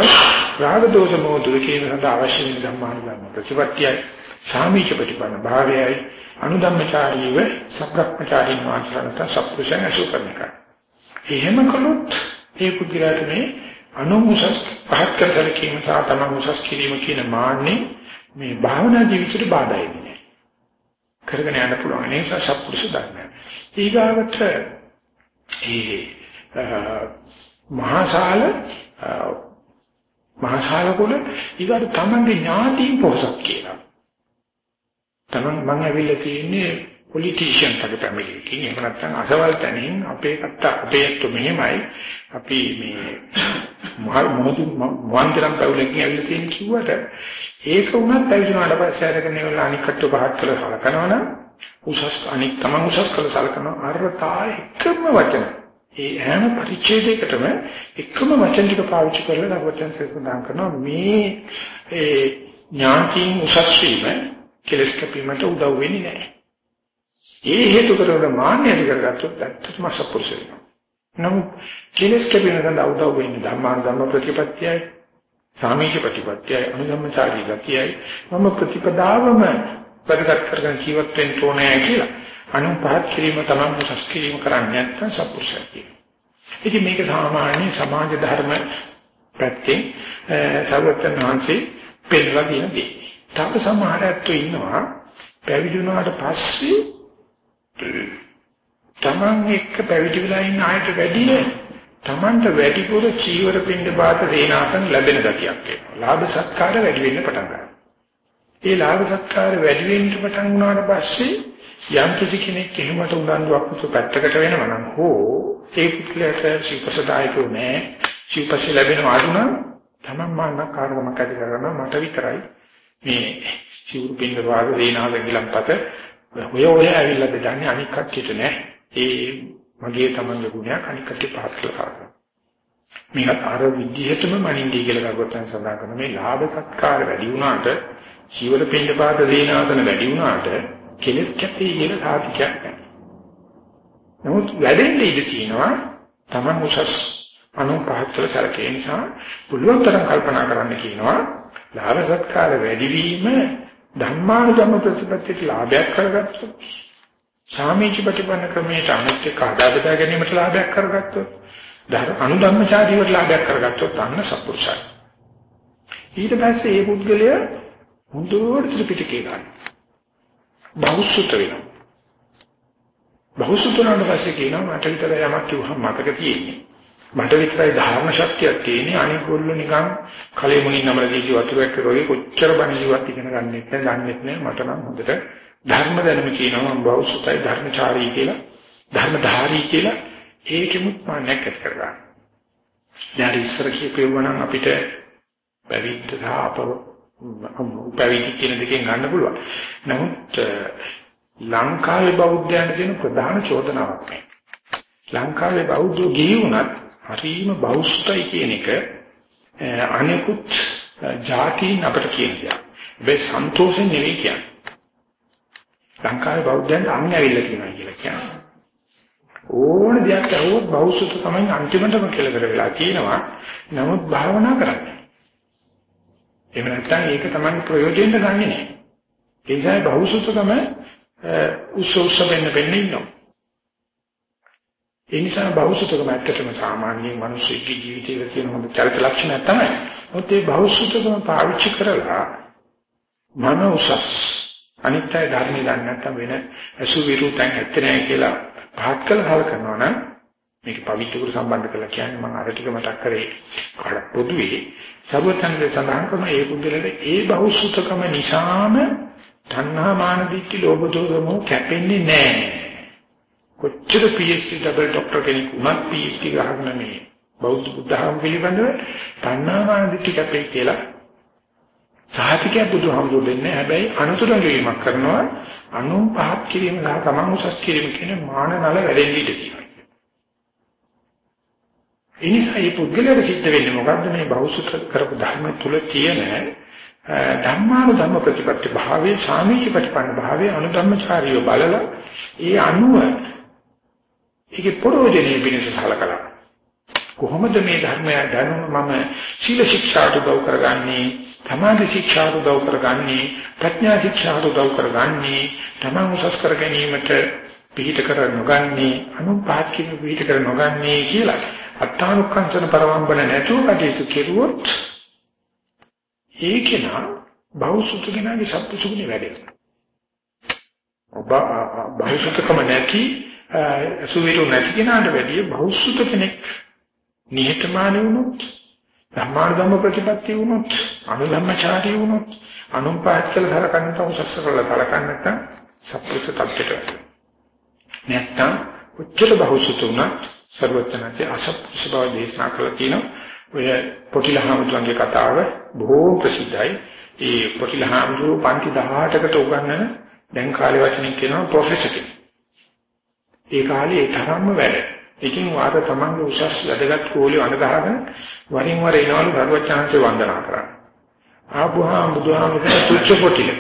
රාග දෝෂ මොහ දුරු කිරීම සඳහා අවශ්‍ය වෙන ධර්මානුගම ප්‍රතිපත්තියයි සාමීච ප්‍රතිපන්න භාවයයි අනුධම්මචාරීව සබ්‍රක්මචාරීන් වහන්සේලාට සත්පුරුෂයන් අසු කරන එක. එහෙම කළොත් ඒ පුද්ගලයාට මේ අනුමුසස් පහත් කරතල කීම සහ තමන් උසස් කිරීම කියන මාන්නේ මේ භාවනා ජීවිතයට බාධා වෙන්නේ කරගෙන යන්න පුළුවන්. ඒ නිසා සත්පුරුෂ ධර්මය. ඊගාවට ඒ මහාශාල මහාශාල කුල ඊගාට තමන්ගේ ඥාතීන් පොහසත් කියලා. තමන් මං ඇවිල්ලා තියෙන්නේ පොලිටිෂියන් තගේ ෆැමිලි එකකින් එහෙම නැත්නම් අසවල් තැනින් අපේ කත්තා අපේ ඇත්ත මෙහෙමයි. අපි මේ මහ මොහොත වන්දනම් පවුලකින් ඇවිල්ලා තියෙන කිව්වට ඒක උනත් පැවිදුනාට පස්සේ අරගෙන ඉවරලා අනික් කට්ට පහත් කරලා සලකනවනම් උසස් අනික් තමන් උසස් කරලා සලකනවා. අරතා එකම වචන. ඒ හැම පරිච්ඡේදයකටම එකම වචන ටික පාවිච්චි කරලා දරුවචන් සඳහන් කරනවා. මේ ඒ ඥාතින් උසස් වීම කෙලස් කැපීමට උදව් වෙන්නේ නැහැ. ඒ හේතු කරගෙන මාන්නය කරගත්තොත් ඇත්තටම සපුරුෂ වෙනවා. නමුත් කෙලස් කැපීම සඳහා උදව් වෙන්නේ ධම්මාන ධම්ම ප්‍රතිපත්තියයි සාමීච ප්‍රතිපත්තියයි අනුධම්මචාරී ගතියයි මම ප්‍රතිපදාවම පරිගත කරගෙන ජීවත් වෙන්න ඕනේ කියලා අනුපහත් කිරීම තමයි උසස් කිරීම කරන්නේ නැත්නම් සපුරුෂයි. ඉතින් මේක සාමාන්‍ය සමාජ ධර්ම පැත්තේ සර්වඥ වහන්සේ පෙන්නලා තියෙන දේ. තව සමහර ඇත්තෝ ඉන්නවා පැවිදි වුණාට පස්සේ තමන් එක්ක පැවිදි වෙලා ඉන්න අයට වැඩිය තමන්ට වැඩිපුර චීවර පින්ඩ පාත දේනාසන ලැබෙන ගතියක් එනවා. ලාභ සත්කාර වැඩි වෙන්න පටන් ගන්නවා. ඒ ලාභ සත්කාර වැඩි වෙන්න පටන් වුණාට පස්සේ යම් කිසි කෙනෙක් එහෙමට උනන්දුවක් මුතු පැත්තකට වෙනවා නම් හෝ ඒ පුද්ගලයාට සිපසදායකෝ නෑ සිපස ලැබෙන වඩුණා තමන් මාන කාර්යමක් ඇති කරගන්න මට විතරයි මේ සිවුරු පින්ඩ පාත දේනාසන ගිලම්පත ඔය ඔය ඇවිල්ලා බෙදන්නේ අනික් කට්ටියට නෑ ඒ මගේ තමන්ගේ ගුණයක් අනික් කටේ පාස් කළා. මේක අර විදිහටම මනින්දී කියලා ගත්තන් සඳහන් කරන මේ ලාභ සත්කාර වැඩි වුණාට ජීවල පින්න පාත දේනාතන වැඩි වුණාට කෙලස් කැපී කියන සාධිකයක් නැහැ. නමුත් වැඩෙන්න ඉඩ තියෙනවා තමන් උසස් අනුන් පහත් කළ සැලකේ නිසා පුළුවන් තරම් කල්පනා කරන්න කියනවා ලාභ සත්කාර වැඩි වීම ධර්මානුධර්ම ප්‍රතිපත්තියට ලාභයක් කරගත්තොත් සාමීච ප්‍රතිපන්න ක්‍රමයට අනිත් එක ආදා බෙදා ගැනීමට ලාභයක් කරගත්තොත් ධර්ම අනුධම්මචාරීවට ලාභයක් කරගත්තොත් අන්න සත්පුරුෂයි. ඊට පස්සේ මේ පුද්ගලයා හොඳට ත්‍රිපිටකේ ගන්න. බහුසුත වෙනවා. බහුසුත වුණාට පස්සේ කියනවා මට විතර යමක් කිව්වම මතක තියෙන්නේ. මට විතරයි ධර්ම ශක්තියක් තියෙන්නේ අනික ගොල්ලෝ නිකන් කලෙ මුණින් නමල දීජි වතුරක් කරෝගේ කොච්චර බණ ජීවත් ඉගෙන ගන්නෙත් නැහැ දන්නෙත් නැහැ මට නම් හොඳට ධර්ම දැනුම කියනවා මම බෞසුතයි ධර්මචාරී කියලා ධර්මධාරී කියලා ඒකෙමුත් මාන්නයක් ඇති කරගන්න. දැන් ඉස්සර කියපේවනම් අපිට පැවිද්ද සාපව පැවිදි කියන දෙකෙන් ගන්න පුළුවන්. නමුත් ලංකාවේ බෞද්ධයන්ට තියෙන ප්‍රධාන චෝදනාවක් මේ. ලංකාවේ බෞද්ධෝ ගිහි වුණත් හරිම බෞද්ධයි කියන එක අනෙකුත් ජාතීන් අපට කියන දෙයක්. මේ සන්තෝෂෙන් නෙවෙයි කියන්නේ. ලංකාවේ බෞද්ධයන්ට අන් ඇවිල්ලා කියනවා කියලා කියන්නේ. ඕන දෙයක් අහුවොත් බෞද්ධත්ව තමයි අන්තිමටම කෙලවර වෙලා තියෙනවා. නමුත් භාවනා කරන්නේ. එහෙම නැත්නම් ඒක තමයි ප්‍රයෝජනෙට ගන්නෙ නෑ. ඒ නිසා බෞද්ධත්වකම උස්සෝස්ස වෙන්න වෙන්න ඉන්නවා. ඒ නිසා බෞද්ධත්වකම ඇත්තටම සාමාන්‍යයෙන් මිනිස්සුගේ ජීවිතයේ තියෙන හොඳ චරිත ලක්ෂණයක් තමයි. මොකද ඒ බෞද්ධත්වකම පාවිච්චි කරලා මන උසස්. අනිත් අය ධර්මය දන්නේ නැත්නම් වෙන අසු විරුතන් ඇත්තේ නැහැ කියලා පහත් කළ හල කරනවා නම් මේක පවිත්‍රකරු සම්බන්ධ කරලා කියන්නේ මම අර ටික මතක් කරේ කාට පොදුවේ. සර්වතන්ගේ සඳහන් කරන ඒ බුද්ධලට ඒ බහුසුතකම නිසාම තණ්හා මාන දිට්ඨි ලෝභ දෝෂ මොහ කැපෙන්නේ නැහැ. කොච්චර PhD ඩබල් ડોක්ටර් කෙනෙක් වුණත් PhD ගහන්න මේ බෞද්ධ බුද්ධහම පිළිබඳව තණ්හා මාන දිට්ඨි කැපේ කියලා සාහිතිකයක් බුදුහාමුදුරු දෙන්නේ. හැබැයි අනුතරංග වීමක් කරනවා. අනුන් පහත් කිරීම සහ තමන් උසස් කිරීම කියන මානනල වැඩෙන්න ඉඩ තියෙනවා. එනිසා මේ පුද්ගලයාට සිද්ධ වෙන්නේ මොකද්ද? මේ බෞසුත කරපු ධර්ම තුල තියෙන ධම්මාන ධම්ම ප්‍රතිපත්ති භාවයේ සාමීච ප්‍රතිපන්න භාවයේ අනුධම්මචාරිය බලලා ඒ අනුව ඒකේ පරෝජනේ පිණිස සලකලා කොහොමද මේ ධර්මය දැනුම මම සීල ශික්ෂාට උදව් කරගන්නේ සමාධි ශික්ෂාට උදව් කරගන්නේ ප්‍රඥා ශික්ෂාට උදව් කරගන්නේ තමන් උසස් කර ගැනීමට පිහිට කර නොගන්නේ අනුපාත කිරීම පිහිට කර නොගන්නේ කියලා අත්තානුකංශන පරවම්බන නැතුව කටයුතු කෙරුවොත් ඒකේන බෞසුතුකෙනාගේ සත්පුසුකුනේ වැඩෙනවා ඔබ බෞසුතකම නැති සුවිරු නැති කෙනාට වැඩිය බෞසුත කෙනෙක් නිහතමානී වුණොත් ධර්මාන ධම්ම ප්‍රතිපත්තිය වුණොත් අනුධම්මචාරී වුණොත් අනුපාත් කළ හරකන්නට උසස් කරලා කලකන්න නැත්නම් සප්පුරුෂ tattete නැත්නම් උච්චර බහුසුත උනත් සර්වඥාගේ අසප්පුරුෂ බව දේශනා කළා තියෙනවා ඔය පොටිලහාමුදුරන්ගේ කතාව බොහෝ ප්‍රසිද්ධයි. ඒ පොටිලහාමුදුරු පන්ති 18කට උගන්වන දැන් කාලේ වචනින් කියනවා ප්‍රොෆෙසර් කෙනෙක්. ඒ කාලේ ඒ තරම්ම වැඩ ඉතින් වාර තමන්ගේ උසස් වැඩගත් කෝලිය අඬ ගහගෙන වරින් වර එනවලු සරුවචනන්සේ වන්දනා කරා. ආපුහා බුදුහාමුදුරුවෝ තුච්ච පොටිල.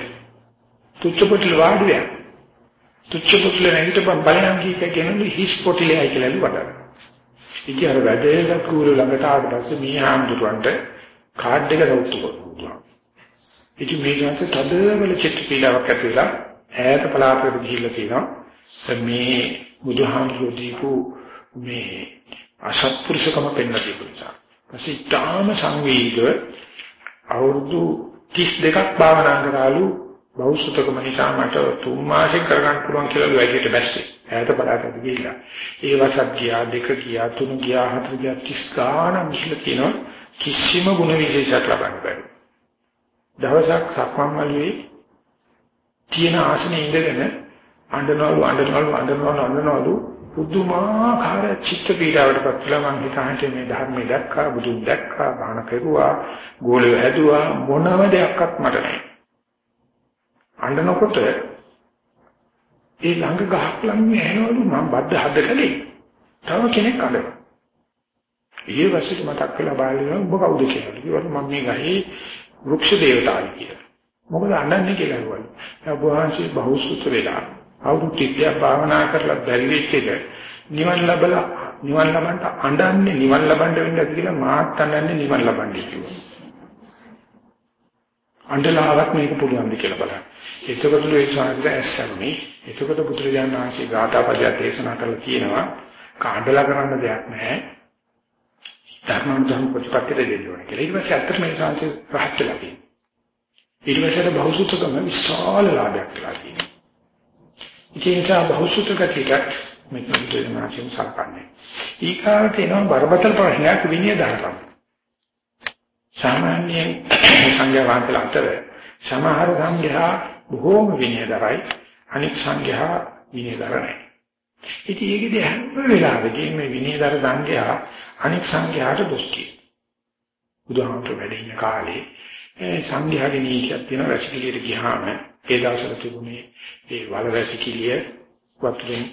තුච්ච පොටිල වාඩුවේ. තුච්ච පොටිල නැගිටපන් බලයන් කීක කෙනෙකු හිස් පොටිලයි කියලා ලිව්වා. ඉතින් අර වැඩේට කූරු ළඟට ආවට පස්සේ මේ හාමුදුරුවන්ට කාඩ් එක රවුට්ටු කරනවා. ඉතින් මේ ගාත තදවල චිත්ත පීඩාවක් ඇති වෙලා ඈත පළාතකට ගිහිල්ලා තියෙනවා. මේ බුදුහාමුදුරුවෝ දීපු මේ අසත්පුරුෂකම පෙන්ලා දීපු නිසා. පස්සේ ඊටාම සංවේගීව අවුරුදු 32ක් භාවනා කරාලු බෞද්ධකම නිසා මට තුන් මාසෙක් කරගන්න පුළුවන් කියලා වැඩියට බැස්සේ. ඈත බලකට ගිහිල්ලා. ඒ වසක් ගියා දෙක ගියා තුන ගියා හතර ගියා 30 ගාණක් ගිහිල්ලා තියෙනවා කිසිම ගුණ විශේෂයක් ලබන්න බැහැ. දවසක් සක්මන් මළුවේ තියෙන ආසනේ ඉඳගෙන අඬනවලු අඬනවලු අඬනවලු අඬනවලු. පුදුමාකාර චිත්ත පීඩාවටපත් වෙලා මම හිතන්නේ මේ ධර්මයේ දැක්කා බුදුන් දැක්කා බාන කෙරුවා ගෝලෙ හැදුවා මොනම දෙයක්වත් මට නැහැ. අඬනකොට ඒ ළඟ ගහක් ළඟ ඇහෙනවලු මම බද්ද හදකලේ. තව කෙනෙක් අඬනවා. ඊයේ වසිට මතක් කළා බාලිනවා ඔබ කවුද කියලා. කිව්වලු මම මේ ගහේ වෘක්ෂ දේවතාවයි කියලා. මොකද අඬන්නේ කියලා කිව්වලු ඔබ වහන්සේ බහුසුත වෙලා අවුරුදු 30ක් භාවනා කරලා බැරි වෙච්ච එක නිවන් ලැබලා නිවන් ලබන්න අඬන්නේ නිවන් ලබන්න වෙන්නේ කියලා මාත් අඬන්නේ නිවන් ලබන්න කිව්වා. අඬලාවක් මේක පුළුවන්ද කියලා බලන්න. එතකොට ඒ ශාන්ත ඇස්සන්නේ. එතකොට බුදුරජාණන් වහන්සේ ගාථාපදයක් දේශනා කරලා කියනවා කාඩලා කරන්න දෙයක් නැහැ. ධර්මානුධර්ම ප්‍රතිපත්තිය දෙන්න ඕනේ කියලා. ඊට පස්සේ අත්‍තර මේ ශාන්ත රහත් වෙලා තියෙනවා. ඊට පස්සේ බහුසුතකම විශාල ලාභයක් කියලා තියෙනවා. ඒ නිසා බහුසුත ගතියට මෙතන මාසින් සල්පන්නේ. ඊකාවට එනවා බරපතල ප්‍රශ්නයක් විනය ධර්ම. සාමාන්‍යයෙන් සංඝයා වහන්සේලා අතර සමහර සංඝයා බොහෝම විනයදරයි අනික් සංඝයා විනයදර නැහැ. ඉතින් ඒකදී හැම වෙලාවෙදී මේ විනයදර සංඝයා අනික් සංඝයාට දොස් කියනවා. බුදුහාමුදුර වැඩ ඉන්න කාලේ සංඝයාගේ නීතියක් තියෙනවා රැසිකලියට ගියාම ඒ දවස්වල තිබුණේ ඒ වල රැසිකලිය වතුරෙන්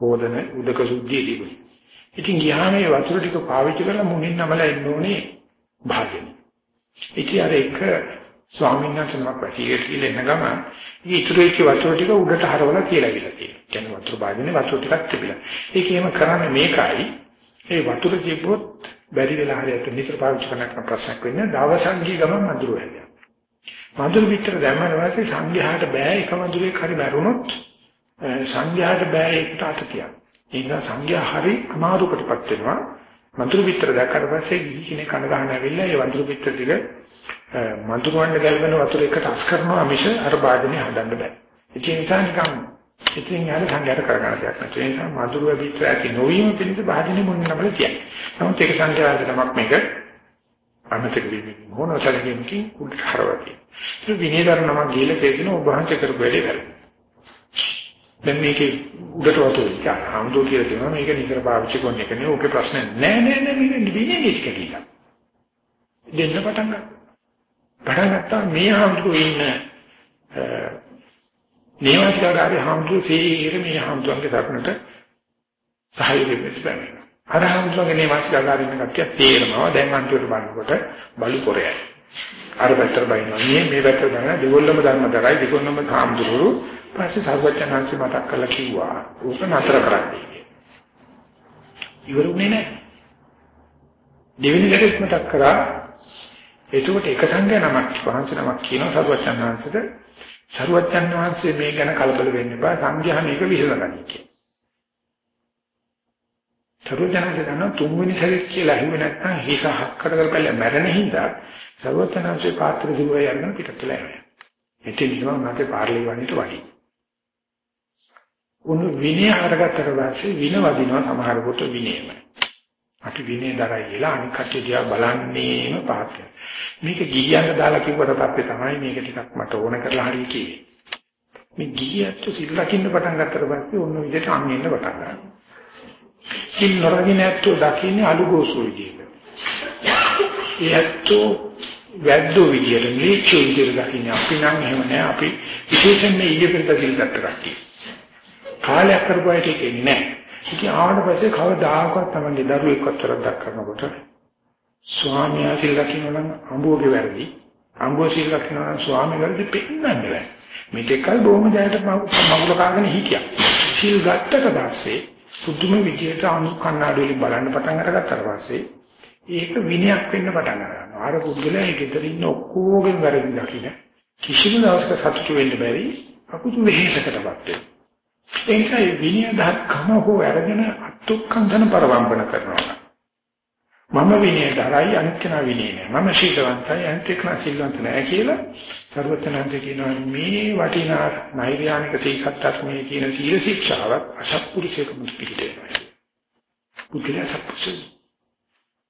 හොදන උදක සුද්ධිය තිබුණේ. ඉතින් ගියාම ඒ වතුර ටික පාවිච්චි කරලා මුණින් නමලා ඉන්න ඕනේ භාගෙන. ඉතින් අර එක ස්වාමීන් වහන්සේනමක් වැසිකලියට කියලා එන ගමන් මේ ඉතුරු වෙච්ච වතුර ටික උඩට හරවලා කියලා ගිහලා තියෙනවා. කියන්නේ වතුර භාගෙනේ වතුර ටිකක් තිබිලා. ඒකේම කරන්නේ මේකයි. ඒ වතුර තිබ්බොත් බැරි වෙලා හරියට නිතර පාවිච්චි කරන ප්‍රශ්නයක් වෙන්නේ දවසක් ගිය ගමන් මඳුර වෙනවා. මඳුර පිටර දැම්මම වාසේ සංඝයාට බෑ එක මඳුරේ හරි මැරුණොත් සංඝයාට බෑ ඒකට අත කියන්න. ඒ නිසා සංඝයා හරි අමාරුකටපත් වෙනවා. මඳුර පිටර දැක්කට පස්සේ ගිහි කෙනෙක් කන ගන්න ඇවිල්ලා ඒ මඳුර පිටර ටික මඳුර වන්න ගැලවෙන වතුර එකට අස් කරනවා මිස අර වාදනේ හදන්න බෑ. ඒ නිසා නිකන් ඉතින් යාර සංඝයාට කරගන්න දෙයක් නැහැ. ඒ නිසා මధుර විතර ඇති නොවීම පිණිස භාජනේ මොන නමල කියන්නේ. නමුත් ඒක සංඝයාට තමක් මේක අමතක වෙන්නේ මොනතරකින්කින් උඩට හරවති. ඒ විනයදර නමක් ගිහලා කියන ඔබ වහන්සේ කරපු වැඩේ වැරදි. දැන් මේකේ උඩට වතුර ඉතින් අමුතු කියලා දෙනවා මේක නිතර පාවිච්චි කරන එක නේ ඕකේ ප්‍රශ්න නෑ නෑ නෑ මේක විනය නිස්ක කියලා. දෙන්න පටන් ගන්න. පටන් ගත්තා මේ අමුතු ඉන්න නේවාසිකාගාරේ හාමුදුරුවෝ සීර මේ හාමුදුරන්ගේ ධර්මයට සහයෝගය වෙන්න අර හාමුදුරන්ගේ නේවාසිකාගාරේ ඉන්න කට්ටිය තේරෙනවා දැන් අන්තිමට බලනකොට බලු පොරයයි. අර පැත්තට බයිනවා. මේ මේ පැත්තට බයිනවා. දෙගොල්ලම ධර්මතරයි දෙගොල්ලම හාමුදුරුවෝ පස්සේ සර්වඥාන්සේ මතක් කරලා කිව්වා ඕක නතර කරන්න. ඉවරුනේ නැහැ. දෙවෙනි දරෙත් මතක් කරා එතකොට එක සංඝයා නමක් වහන්සේ නමක් කියනවා සර්වඥාන්සේට සරුවච්චන් වහන්සේ මේ ගැන කලබල වෙන්න එපා සංඝයා මේක විසඳගනි කියලා. සරුවච්චන්සේ දන්නා තුන්වෙනි සැරේ කියලා හිුවේ නැත්නම් හිස හක්කට කරපල්ලා මැරෙන හින්දා සරුවච්චන්සේ පාත්‍ර දිගුවේ යන්න පිටතට යනවා. එතෙන් ඉන්නවා නැතේ පාර්ලි වණිට වඩි. උන් විනය අරගත්තට පස්සේ වින වදිනවා සමහර කොට විනයමයි. අපි විනය දරයි කියලා අනික් කට්ටිය දිහා බලන්නේම පාත්‍ය. මේක ගිහියන්ට දාලා කිව්වට පස්සේ තමයි මේක ටිකක් මට ඕන කරලා හරි කියේ. මේ ගිහියත් සිල් රකින්න පටන් ගත්තට පස්සේ ඔන්න විදිහට අන්නෙන්න පටන් ගන්නවා. සිල් නොරකින්න ඇත්තෝ දකින්නේ අලුගෝසු විදියට. ඒත්තෝ වැද්දෝ විදියට නිච්චෝ විදියට දකින්නේ අපි නම් එහෙම නෑ අපි විශේෂයෙන් මේ ඊයේ පෙරේද සිල් ගත්ත කට්ටිය. කාලයක් කරපුවාට කියන්නේ නෑ. ඉතින් ආවට පස්සේ කවදාකවත් තමයි දරුවෙක්වත් තරක් කරනකොට ස්වාමියා සිල් රකින්න නම් අඹුවගේ වැරදි. අඹුව සිල් රකින්න නම් ස්වාමී වැරදි පෙන්නන්නේ නැහැ. මේකල් බොහොම ජයට මගුල කාගෙන හිටියා. සිල් ගත්තට පස්සේ පුදුම විදියට අනු කන්නාඩි වලින් බලන්න පටන් අරගත්තාට පස්සේ ඒක විනයක් වෙන්න පටන් ගන්නවා. අර පුද්ගලයා ඒකෙතර ඉන්න ඔක්කොගෙන් වැරදි දකින්න කිසිම දවසක සතුටු වෙන්න බැරි අකුතු වෙහෙසකටපත් වෙනවා. ඒ නිසා විනය ධර්ම හෝ අරගෙන අත්ුක්කංශන පරවම්බන කරනවා. මම විනය දරයි අනිත් කෙනා විනය නෑ. මම ශීලවන්තයි අනිත් කෙනා සිල්වන්ත නෑ කියලා සර්වඥාන්ත කියනවා මේ වටිනා නෛර්යානික සීසත්ත්මයේ කියන සීල ශික්ෂාවක් අසත්පුරුෂයෙකු පිළිදෙනවා. පුදුලයා සත්පුරුෂය.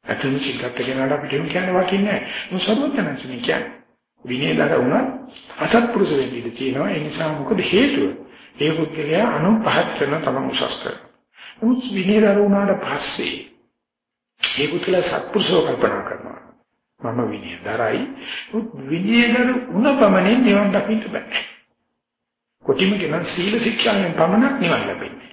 අතන සිල්ගත කෙනාට අපිට කියන්න වටින්නේ නෑ. මොකද සර්වඥාන්ත කියන්නේ විනය දර වුණා අසත්පුරුෂ වෙන්න ඉඩ තියෙනවා. ඒ නිසා මොකද හේතුව? ඒ පුද්ගලයා අනු පහත් කරන තමන් උසස් කරනවා. නමුත් විනය දර වුණාට පස්සේ ඒ පුද්ගලයා සත්පුරුෂව කල්පනා කරනවා. මම විනය දරයි. විනය දර උන පමණින් නිවන් දකින්න බෑ. කොටිම කියන සීල ශික්ෂාවෙන් පමණක් නිවන් ලැබෙන්නේ.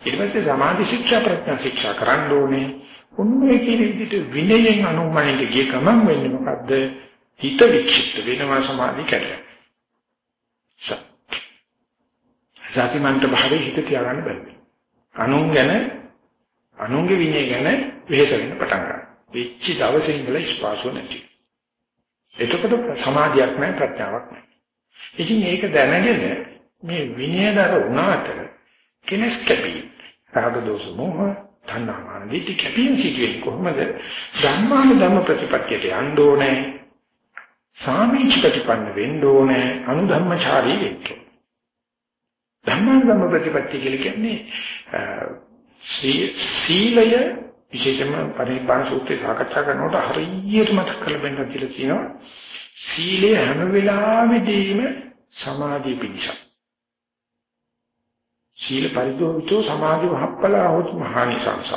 ඊට පස්සේ සමාධි ශික්ෂා ප්‍රඥා ශික්ෂා කරන්න ඕනේ. උන්නේ කියන විදිහට විනයෙන් අනුමනින්ද ගිය ගමන් වෙන්නේ මොකද්ද? හිත වික්ෂිප්ත වෙනවා සමාධි කැඩෙනවා. සතිමන්ත භාවයේ හිත තියාගන්න බැහැ. අනුන් ගැන අනුන්ගේ විනය ගැන වෙහෙස වෙන්න පටන් ගන්නවා. වෙච්ච දවසේ ඉඳලා ස්පාසුව නැති. එතකොට සමාධියක් නැහැ ප්‍රඥාවක් නැහැ. ඉතින් ඒක දැනගෙන මේ විනයදර වුණාට කෙනෙක් කැපි. රාග දෝෂ මොහ තණ්හාමාන දිටි කැපීම සිදුවෙන්නේ කොහොමද? ධම්මාන ධම්ම ප්‍රතිපත්තියට යන්න ඕනේ. සාමීච ප්‍රතිපන්න වෙන්න ඕනේ. අනුධම්මචාරී වෙන්න. ධම්මාන ධම්ම ප්‍රතිපත්තිය කියලා කියන්නේ සීලය විශේෂයෙන්ම පරිපාලන සූත්‍රය සාකච්ඡා කරනකොට හරියට මතක් කරලා බෙන්ද කියලා කියනවා. සීලය හැම වෙලාවෙදීම සමාධිය පිණිසයි සීල පරිදෝවිතෝ සමාධි මහප්පලා හොත් මහානිසංස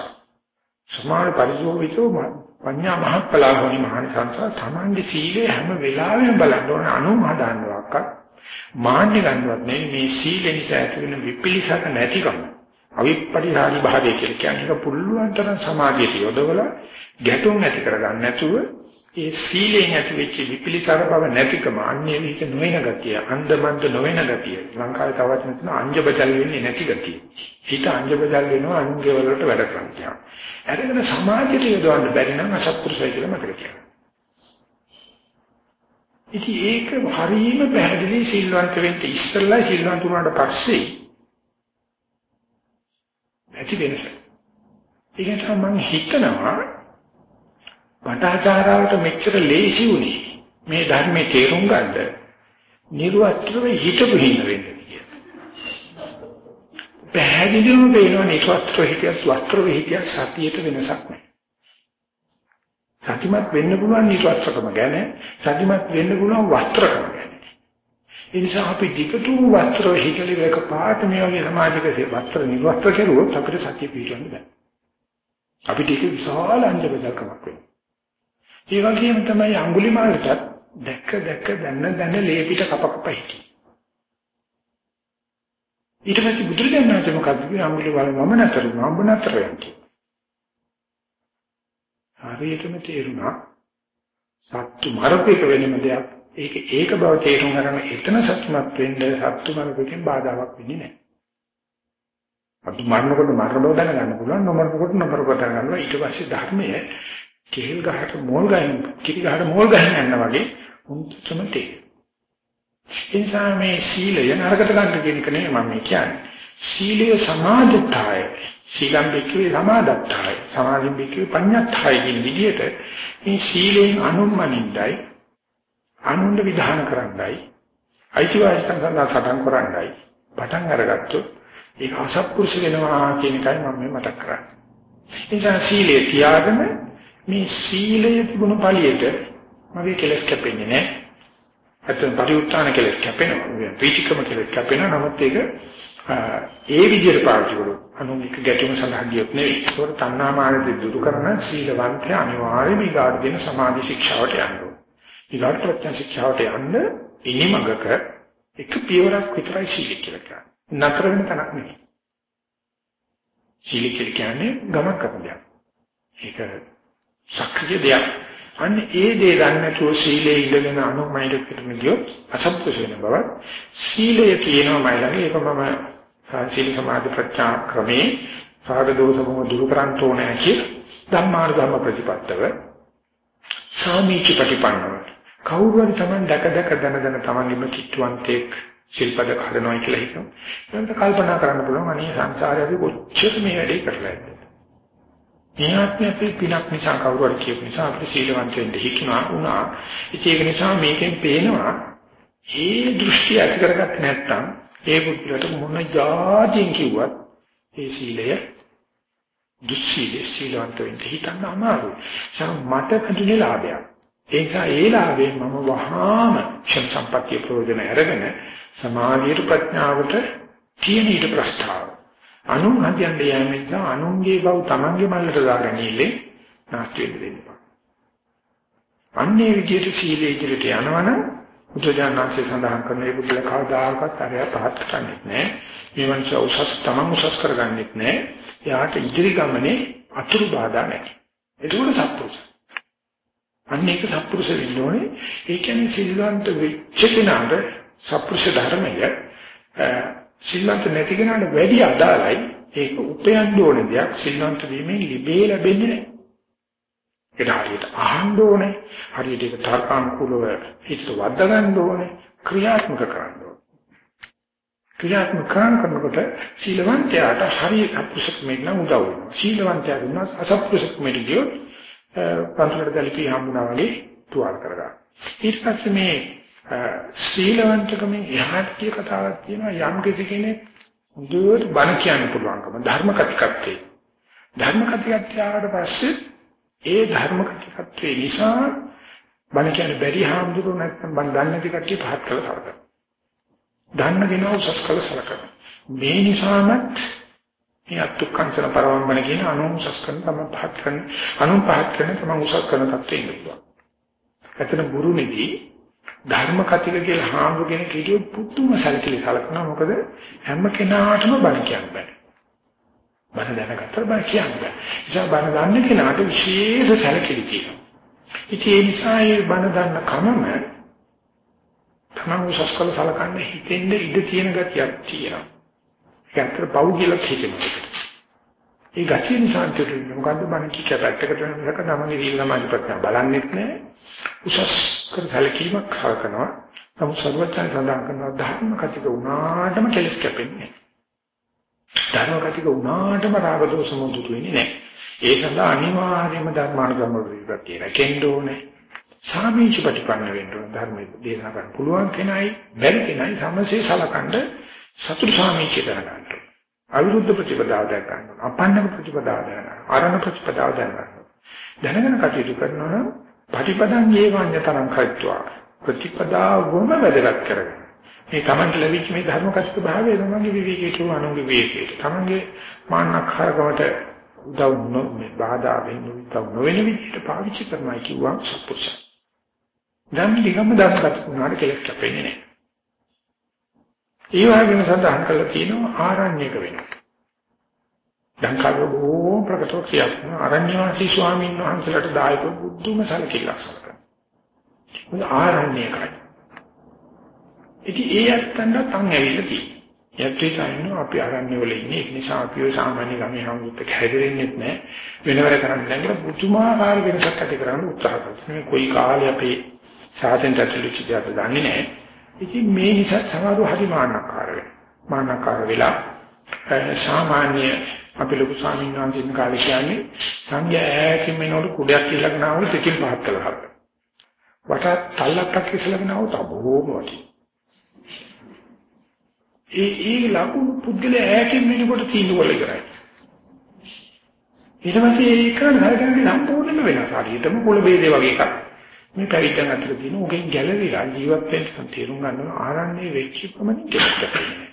සමාධි පරිදෝවිතෝ පඤ්ඤා මහප්පලා හොනි මහානිසංස තමන්ගේ සීලය හැම වෙලාවෙම බලන්න ඕන අනුමහදාන්නවක් මාන්නේ ගන්නවත් නෙමෙයි මේ සීල නිසා ඇති වෙන විපිලිසක නැතිකම. අවිප්පටිහාරි භාවය කියලා කියන්නේ ඒක පුළුවන් තරම් සමාධියට යොදවලා ගැටුම් ඇති කරගන්න නැතුව ඒ සීලෙන් ඇති වෙච්ච විපිලිසර බව නැතිකම අන්නේ විහික නොවන ගතිය අන්දමන්ද නොවන ගතිය. ලංකාවේ තවත් නැතින අංජබජල් වෙන්නේ නැති ගතිය. හිත අංජබජල් වෙනවා අනුන්ගේ වලට වැඩ කරනවා එතන සමාධියට යොදවන්න බැරි නම් අසත්පුරුෂය කියලා මතක තියාගන්න. ඉතින් ඒක හරීම පැහැදිලි සිල්වන්ත වෙන්න ඉස්සෙල්ලා සිල්වන්ත වුණාට පස්සේ ඇති වෙනස. ඒකට මම හිතනවා වටාචාරාවට මෙච්චර ලේසි උනේ මේ ධර්මයේ තේරුම් ගන්න නිර්වස්ත්‍රව හිතපු හිඳ වෙන්නේ කියලා. පැහැදිලිවම පේනවා නිර්වස්ත්‍ර හිතියත් වස්ත්‍ර හිතියත් සතියට වෙනසක් නැහැ. සතිමත් වෙන්න පුළුවන් නිර්වස්ත්‍රකම ගැන සතිමත් වෙන්න පුළුවන් වස්ත්‍රකම ගැන. ඒ නිසා අපි ධිකතුම වස්ත්‍ර හිතලි වේක පාට මේ වගේ සමාජික වස්ත්‍ර නිර්වස්ත්‍ර කෙරුවොත් අපිට සතිය පිටවන්න බෑ. අපිට ඒක විශාල අංජබදකමක් වෙනවා. ඒ වගේම තමයි අඟුලිමාලට දැක්ක දැක්ක දැන්න දැන්න ලේපිට කප කප හිටි. ඊට පස්සේ බුදුරජාණන් වහන්සේ මොකද කිව්වේ අඟුලිමාල මම නතර මම නතර වෙන්නේ. හරියටම තේරුණා සත්තු මරපේක වෙනම දෙයක් ඒක ඒක බව තේරුම් ගන්න එතන සත්‍යමත් වෙන්න සත්තු මරපේකෙන් බාධාවක් වෙන්නේ නැහැ. අතු මරනකොට මරන බව දැනගන්න පුළුවන් නොමරනකොට නොමර කොට ගන්නවා ඊට පස්සේ ධර්මයේ කෙහෙල් ගහට මෝල් ගහින් කිරි ගහට මෝල් ගහින් යනවා වගේ උන්ටම තේරෙනවා. ඒ නිසා මේ සීලය නරකට ගන්න කියන එක නෙමෙයි මම කියන්නේ. සීලය සමාධිතාය සීලම් බික්කේ සමාදත්තාය සමාධිම් බික්කේ පඤ්ඤත්තාය කියන විදිහට මේ සීලෙන් අනුම්මනින්දයි අනුන්ව විධාන කරන්නයි අයිතිවාසිකම් සඳහා සටන් කරන්නයි පටන් අරගත්තොත් ඒක අසත්පුරුෂ වෙනවා කියන එකයි මම මේ මතක් කරන්නේ. ඒ නිසා සීලය තියාගෙන මේ සීලය තිබුණු පළියට මගේ කෙලස් කැපෙන්නේ නැහැ. අතන පරිඋත්තාන කෙලස් කැපෙනවා. පීචිකම කෙලස් කැපෙනවා. නමුත් ඒක ඒ විදිහට පාවිච්චි කරොත් අනුමික ගැටුම සඳහා ගියොත් නෙවෙයි. ඒකට තණ්හාමානෙ දුරු කරන සීලවන්තය අනිවාර්යයෙන්ම ඊගාට දෙන සමාධි ශික්ෂාවට යන්න ඕන. ඊගාට ප්‍රඥා ශික්ෂාවට යන්න ඉනිමඟක එක පියවරක් විතරයි සීල කියලා කියන්නේ. නතර වෙන තැනක් නෙවෙයි. සීල කියන්නේ ගමක් කරන දෙයක්. ඒක සක්‍රිය දෙයක්. අන්න ඒ දේ ගන්න නැතුව සීලේ ඉඳගෙන අනුමයිද පිටම ගියොත් අසත්පුරුෂ වෙන බව සීලය කියනවා මයිලගේ ඒක මම සීල සමාධි ප්‍රඥා ක්‍රමේ රාග දෝෂ මොහ දුරු කරන්න ඕනේ කියලා ධම්මාර්ග ධර්ම ප්‍රතිපත්තව සාමීච ප්‍රතිපන්නව කවුරු හරි Taman දැක දැක දන දන Tamanගේම කිට්ටුවන්තෙක් ශිල්පද කඩනවා කියලා හිතනවා. එතන කල්පනා කරන්න පුළුවන් අනේ සංසාරේ අපි කොච්චර මේ වැඩේ කරලා ඉන්නද. මේ ආත්මය අපි පිනක් නිසා කවුරු හරි කියපු නිසා අපිට සීලවන්ත වෙන්න හිතුණා වුණා. ඒක නිසා මේකෙන් පේනවා ඒ දෘෂ්ටි ඇති කරගත්ත නැත්නම් ඒ බුද්ධලට මොන જાතියෙන් කිව්වත් ඒ සීලය දුස්සීල සීලවන්ත වෙන්න හිතන්න අමාරුයි. ඒක මට කඳුනේ ලාභයක්. ඒ නිසා ඒ ලාභයෙන් මම වහාම ක්ෂණ සම්පත්‍ය ප්‍රයෝජන අරගෙන සමාධියට ප්‍රඥාවට තියෙන ඊට ප්‍රස්තාව. අනුන් හදින්න යෑම නිසා අනුන්ගේ බව තමන්ගේ මල්ලට දාගෙන ඉන්නේ නැස්ති වෙන්න දෙන්න. අන්නේ විදිහට සීලේ ඉදිරියට යනවනම් බුදුජානනාංශය සඳහන් කරන මේ බුදුල කවදාකවත් අරය පහත් කරන්නේ නැහැ. මේ මනුෂ්‍ය උසස් තමන් උසස් කරගන්නෙත් නැහැ. එයාට ඉදිරි ගමනේ අතුරු බාධා නැහැ. ඒක උඩ සත්පුරුෂ. අන්න ඒක සත්පුරුෂ වෙන්න ඕනේ. ඒ කියන්නේ සිල්වන්ත වෙච්ච කෙනාට සත්පුරුෂ ධර්මය සිල්වන්ත නැති කෙනාට වැඩි අදාළයි. ඒක උපයන්න ඕන දෙයක් සිල්වන්ත වීමෙන් ලිබේ ලැබෙන්නේ නැහැ. ඒක හරියට අහන්න ඕනේ. හරියට ඒක තර්කානුකූලව හිතට වද්දා ගන්න ඕනේ. ක්‍රියාත්මක කරන්න ඕනේ. ක්‍රියාත්මක කරනකොට සීලවන්තයාට හරියට අපුසකමෙන් නම් උදව් වෙනවා. සීලවන්තයා දුන්නා අසප්පුසකමෙන් ගියොත් පන්සලට දැලිපි හම්බුනා වගේ තුවාල කරගන්න. ඊට පස්සේ මේ සීලවන්තකමෙන් එහාට කිය කතාවක් තියෙනවා යම් කිසි කෙනෙක් හොඳට බණ කියන්න පුළුවන්කම ධර්ම කතිකත්වේ. ධර්ම කතිකත්වයට පස්සේ ඒ ධර්ම කතිකත්වේ නිසා බණ කියන්නේ බැරි හාමුදුරුවෝ නැත්නම් බණ දන්නේ නැති කට්ටිය පහත් කළා කරගන්න. දන්න කෙනා උසස් කළ සලකන. මේ නිසාම මේ අත්ුක්කංශන පරවම්බන කියන අනුසස් කරන තම පහත් කරන අනු පහත් කරන තම උසස් කරන තත්ත්වෙ ඉන්නවා. එතන ගුරුමෙදී ධර්ම කතික කියලා හාමුදුරගෙන කීටිය පුදුම සැලකිලි සලකනවා මොකද හැම කෙනාටම බණ කියන්න බෑ. බණ දැනගත්තට බණ කියන්න බෑ. ඒ නිසා බණ දන්න කෙනාට විශේෂ සැලකිලි තියෙනවා. ඉතින් ඒ නිසා මේ බණ දන්න කමම තමන් උසස් කළ සලකන්න හිතෙන්ද ඉඩ තියෙන ගතියක් තියෙනවා. ඒකට පව් කියලා හිතෙනවා. ඒ ගැටි නිසා කියන්නේ මොකද්ද මම කිච්ච පැත්තකට වෙනසක තමන්ගේ විල්ලමාජි ප්‍රඥා බලන්නෙත් නෑ. උසස් කර සැලකීමක් කරනවා. නමුත් සර්වඥයන් සඳහන් කරනවා ධර්ම කතික උනාටම කෙලස් කැපෙන්නේ. ධර්ම කතික උනාටම රාග දෝෂ මොදුතු වෙන්නේ නෑ. ඒ සඳහා අනිවාර්යයෙන්ම ධර්මානුගම විපත්තිය රැකෙන්න ඕනේ. සාමීච ප්‍රතිපන්න වෙන්න ඕන ධර්මයේ දේශනා කරන්න පුළුවන් කෙනයි බැරි කෙනයි සමසේ සලකන්න සතුරු සාමීචය දැනගන්න. අවිරුද්ධ ප්‍රතිපදාව දැනගන්න. අපන්නක ප්‍රතිපදාව දැනගන්න. ආරණ ප්‍රතිපදාව දැනගන්න. දැනගෙන කටයුතු කරනවා නම් ප්‍රතිපදන් ඒවඤ්ඤතරං කයිත්වා ප්‍රතිපදාවම වැදගත් කරගන්න. මේ Tamanට ලැබිච්ච මේ ධර්ම කෂ්ඨ භාවය තමන්ගේ විවේකයට අනුගේ විවේකයට තමන්ගේ මාන්නකාරකමට උදව් නොවේ බාධා වෙන උදව් නොවන විදිහට පාවිච්චි කරනවා කිව්වම සත්පුරුෂය. දැන් ටිකම දැනගත් උනාට කෙලෙස් කැපෙන්නේ නැහැ. ඒ වගේම සඳහන් කරලා තියෙනවා ආරණ්‍යක වෙනවා. දැන් කවෝ ප්‍රකටව කියනවා ආරණ්‍ය වාසී ස්වාමීන් වහන්සේලාට දායක බුද්ධුම සැලකිල්ලක් සලකනවා. මොකද ආරණ්‍යකයි. ඉතින් ඒ අත්තන්න තන් ඇවිල්ලා තියෙනවා. යක්කේ කියනවා අපි ආරණ්‍ය වල ඉන්නේ ඒ නිසා අපි ඔය සාමාන්‍ය ගමේ හමුත් හැදෙන්නේ නැහැ. වෙනවර කරන්නේ නැහැ කියලා පුදුමාකාර වෙනසක් ඇති කරන්න උත්සාහ කරනවා. මේ කොයි කාලේ අපේ සාසෙන් ඇතුළු චිතයට දන්නේ නැහැ. ඉතින් මේ නිසා සමහරව හරි මාන්නකාර වෙනවා. මාන්නකාර වෙලා සාමාන්‍ය අපි ලොකු ස්වාමීන් වහන්සේ කාලේ කියන්නේ සංඝයා ඈතින් මෙනකොට කුඩයක් ඉල්ලගෙන ආවොත් එකකින් පහත් කළා හරියට. වට තල්ලක්ක් ඉස්සලගෙන ආවොත් බොහොම වටි. ඒ ඒ ලකුණු පුද්ගල ඈතින් මෙනකොට තීන්දුව වල ඉවරයි. ඊට පස්සේ ඒක නරකන්නේ සම්පූර්ණයෙන්ම වෙනස්. හරියටම කුල බේදේ වගේ එකක්. මේ පැවිද්දන් අතර තියෙන උගෙන් ගැලවිලා ජීවත් වෙන්න තේරුම් ගන්න ආරන්නේ වෙච්ච පමණින් කෙලෙන්නේ.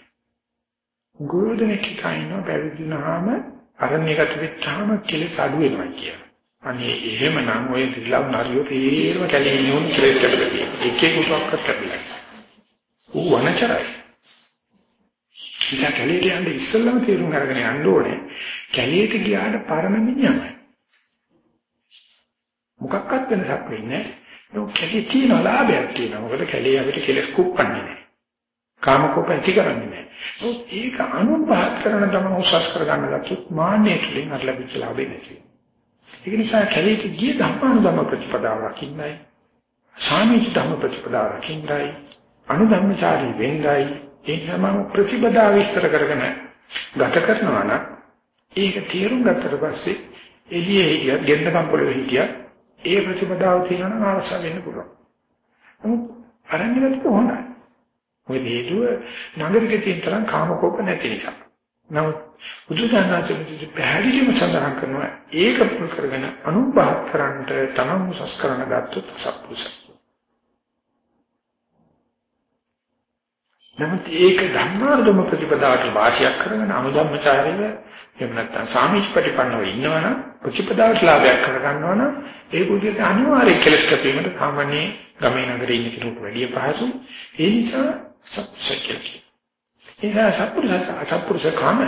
ගෝධනෙක් කයින්ව පැවිදිනාම අරණ්‍යගත වෙච්චාම කෙලෙස් අඩු වෙනවා කියන. අනේ එහෙමනම් ඔය දිලව් නරියෝ තේරම කැලේ නියුන් කෙලෙස් කැපෙලා. එක එක උසක්වත් කැපෙලා. ඌ වනචරයි. ඉතින් කැලේට යන්නේ ඉස්සෙල්ලාම තේරුම් අරගෙන යන්න ඕනේ. කැලියට ගියාට පරණ මිනිහමයි. මොකක්වත් වෙනසක් වෙන්නේ නැහැ. ඒක කැලිය තියෙන ලාභයක් තියෙනවා. මොකද කැලිය අපිට කෙලස් කුප්පන්නේ නැහැ. කාමකෝප ඇති කරන්නේ නැහැ. ඒක අනුභව කරන තමයි උසස් කරගන්න ගත්තොත් මාන්නේ තුලින් අර ලැබිච්ච ලාභේ නැති වෙනවා. ඒක නිසා කැලියට ගිය ධර්මානුධම ප්‍රතිපදාව රකින්නයි. සාමීච ධර්ම ප්‍රතිපදාව රකින්නයි. අනුධම්මචාරී වෙන්නයි. ඒ හැමම ප්‍රතිපදාව විස්තර කරගෙන ගත කරනවා නම් ඒක තේරුම් ගත්තට පස්සේ එළියේ හිටිය ගෙන්න කම්පල හිටිය ඒ ප්‍රතිපදාව තියෙනවා නම් ආරස වෙන්න පුළුවන්. නමුත් අරන්නේ කොහොමද? මොකද හේතුව නගරික තියෙන තරම් කාමකෝප නැති නිසා. නමුත් බුදුසසුනේ පැහැදිලිවම සඳහන් කරනවා ඒක පුරු කරගෙන අනුභව කරන්නට තමන් උසස් කරන ගත්තොත් සත්පුරුෂය. නමුත් ඒක ධර්මාර්ධම ප්‍රතිපදාවට වාසියක් කරගෙන අනුධම්මචාරීව එහෙම නැත්නම් සාමිච්චපටිපන්නව ඉන්නවනම් ප්‍රතිපදාවට ලාභයක් කරගන්නවනම් ඒ බුද්ධියට අනිවාර්යයෙන් කෙලස් කැපීමට සාමාන්‍ය ගමේ නගරේ ඉන්න කෙනෙකුට වැඩිය පහසු. ඒ නිසා සත්‍යකේ. ඒ සත්පුරුෂ සත්පුරුෂ කාම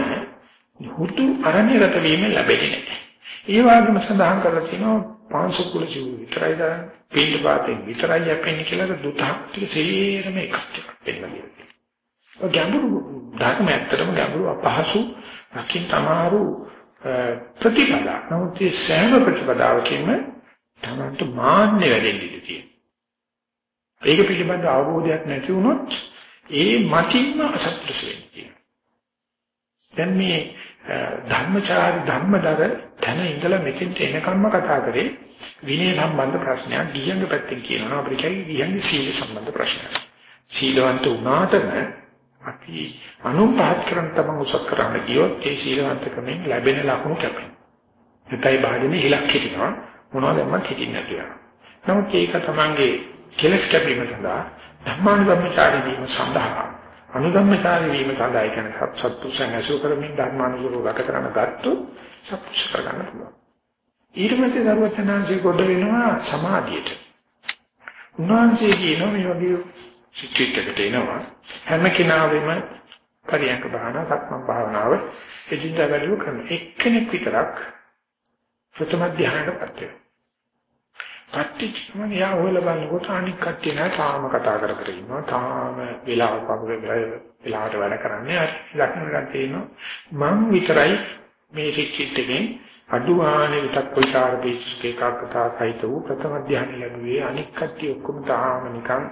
හුතු අරණ්‍යගත වීම ලැබෙන්නේ. ඒ වගේම සඳහන් කරලා තියෙනවා පාංශ කුල ජීව විතරයි දාන පිට පාතේ විතරයි යපෙන්නේ කියලා දුතක් ටික සේරම එකක් එකක් පෙන්නනවා. ගැඹුරු ධර්ම ඇත්තටම ගැඹුරු අපහසු රකින් තමාරු ප්‍රතිපදා. නමුත් මේ සෑම ප්‍රතිපදාවකින්ම තමන්ට මාන්නේ වැඩෙන්න ඉඩ තියෙනවා. ඒක පිළිබඳ අවබෝධයක් නැති වුණොත් ඒ මතින්ම අසත්පුරුෂ වෙන්නේ. දැන් මේ ධර්මචාරි ධර්මදර තන ඉඳලා මෙතෙන්ට එනකම්ම කතා කරේ විනය සම්බන්ධ ප්‍රශ්නයක් ගියංග පැත්තෙන් කියනවා අපිට කියන්නේ ගියංග සීල සම්බන්ධ ප්‍රශ්නයක්. සීලවන්ත වුණාටම අපි අනුපාත කරන තමන් උසස් කරන්න ගියොත් ඒ සීලවන්තකමෙන් ලැබෙන ලකුණු කැපෙනවා. එතයි භාජනේ ඉලක්ක හිටිනවා මොනවදම හිටින්න කියලා. නමුත් ඒක තමන්ගේ කෙලස් කැපීම සඳහා ධර්මානුගමචාරී වීම සඳහා අනුගමචාරී වීම සඳහා කියන සත්පුරුෂයන් ඇසුර කරමින් ධර්මානුගම ගත කරන ගත්තොත් සත්පුරුෂ කරගන්න පුළුවන්. ඊට පස්සේ දරුවචනාංශي කොට වෙනවා සමාධියට. උන්වහන්සේ කියනවා මේ වගේ සිත්විතකට එනවා හැම කෙනාවෙම පරියන්ක භාවනා සක්මන් භාවනාව එදින්දා වැඩි කරන එක්කෙනෙක් විතරක් ප්‍රථම ධ්‍යානයටපත් වෙනවා. පටිච්චසමුප්පාද යා හොයලා බලනකොට අනික් කට්ටිය නෑ තාම කතා කර කර ඉන්නවා. තාම වෙලාව පහුවෙ වෙලාවට වැඩ කරන්නේ. අර ලක්ෂණ තියෙනවා. මම විතරයි මේ රික්කිට්ටකින් අඩුවානේ විතක් කොයිතාර බීජක එකකතා සහිත වූ ප්‍රථම ධ්‍යාන ලැබුවේ අනික් කට්ටිය ඔක්කොම තාම නිකන්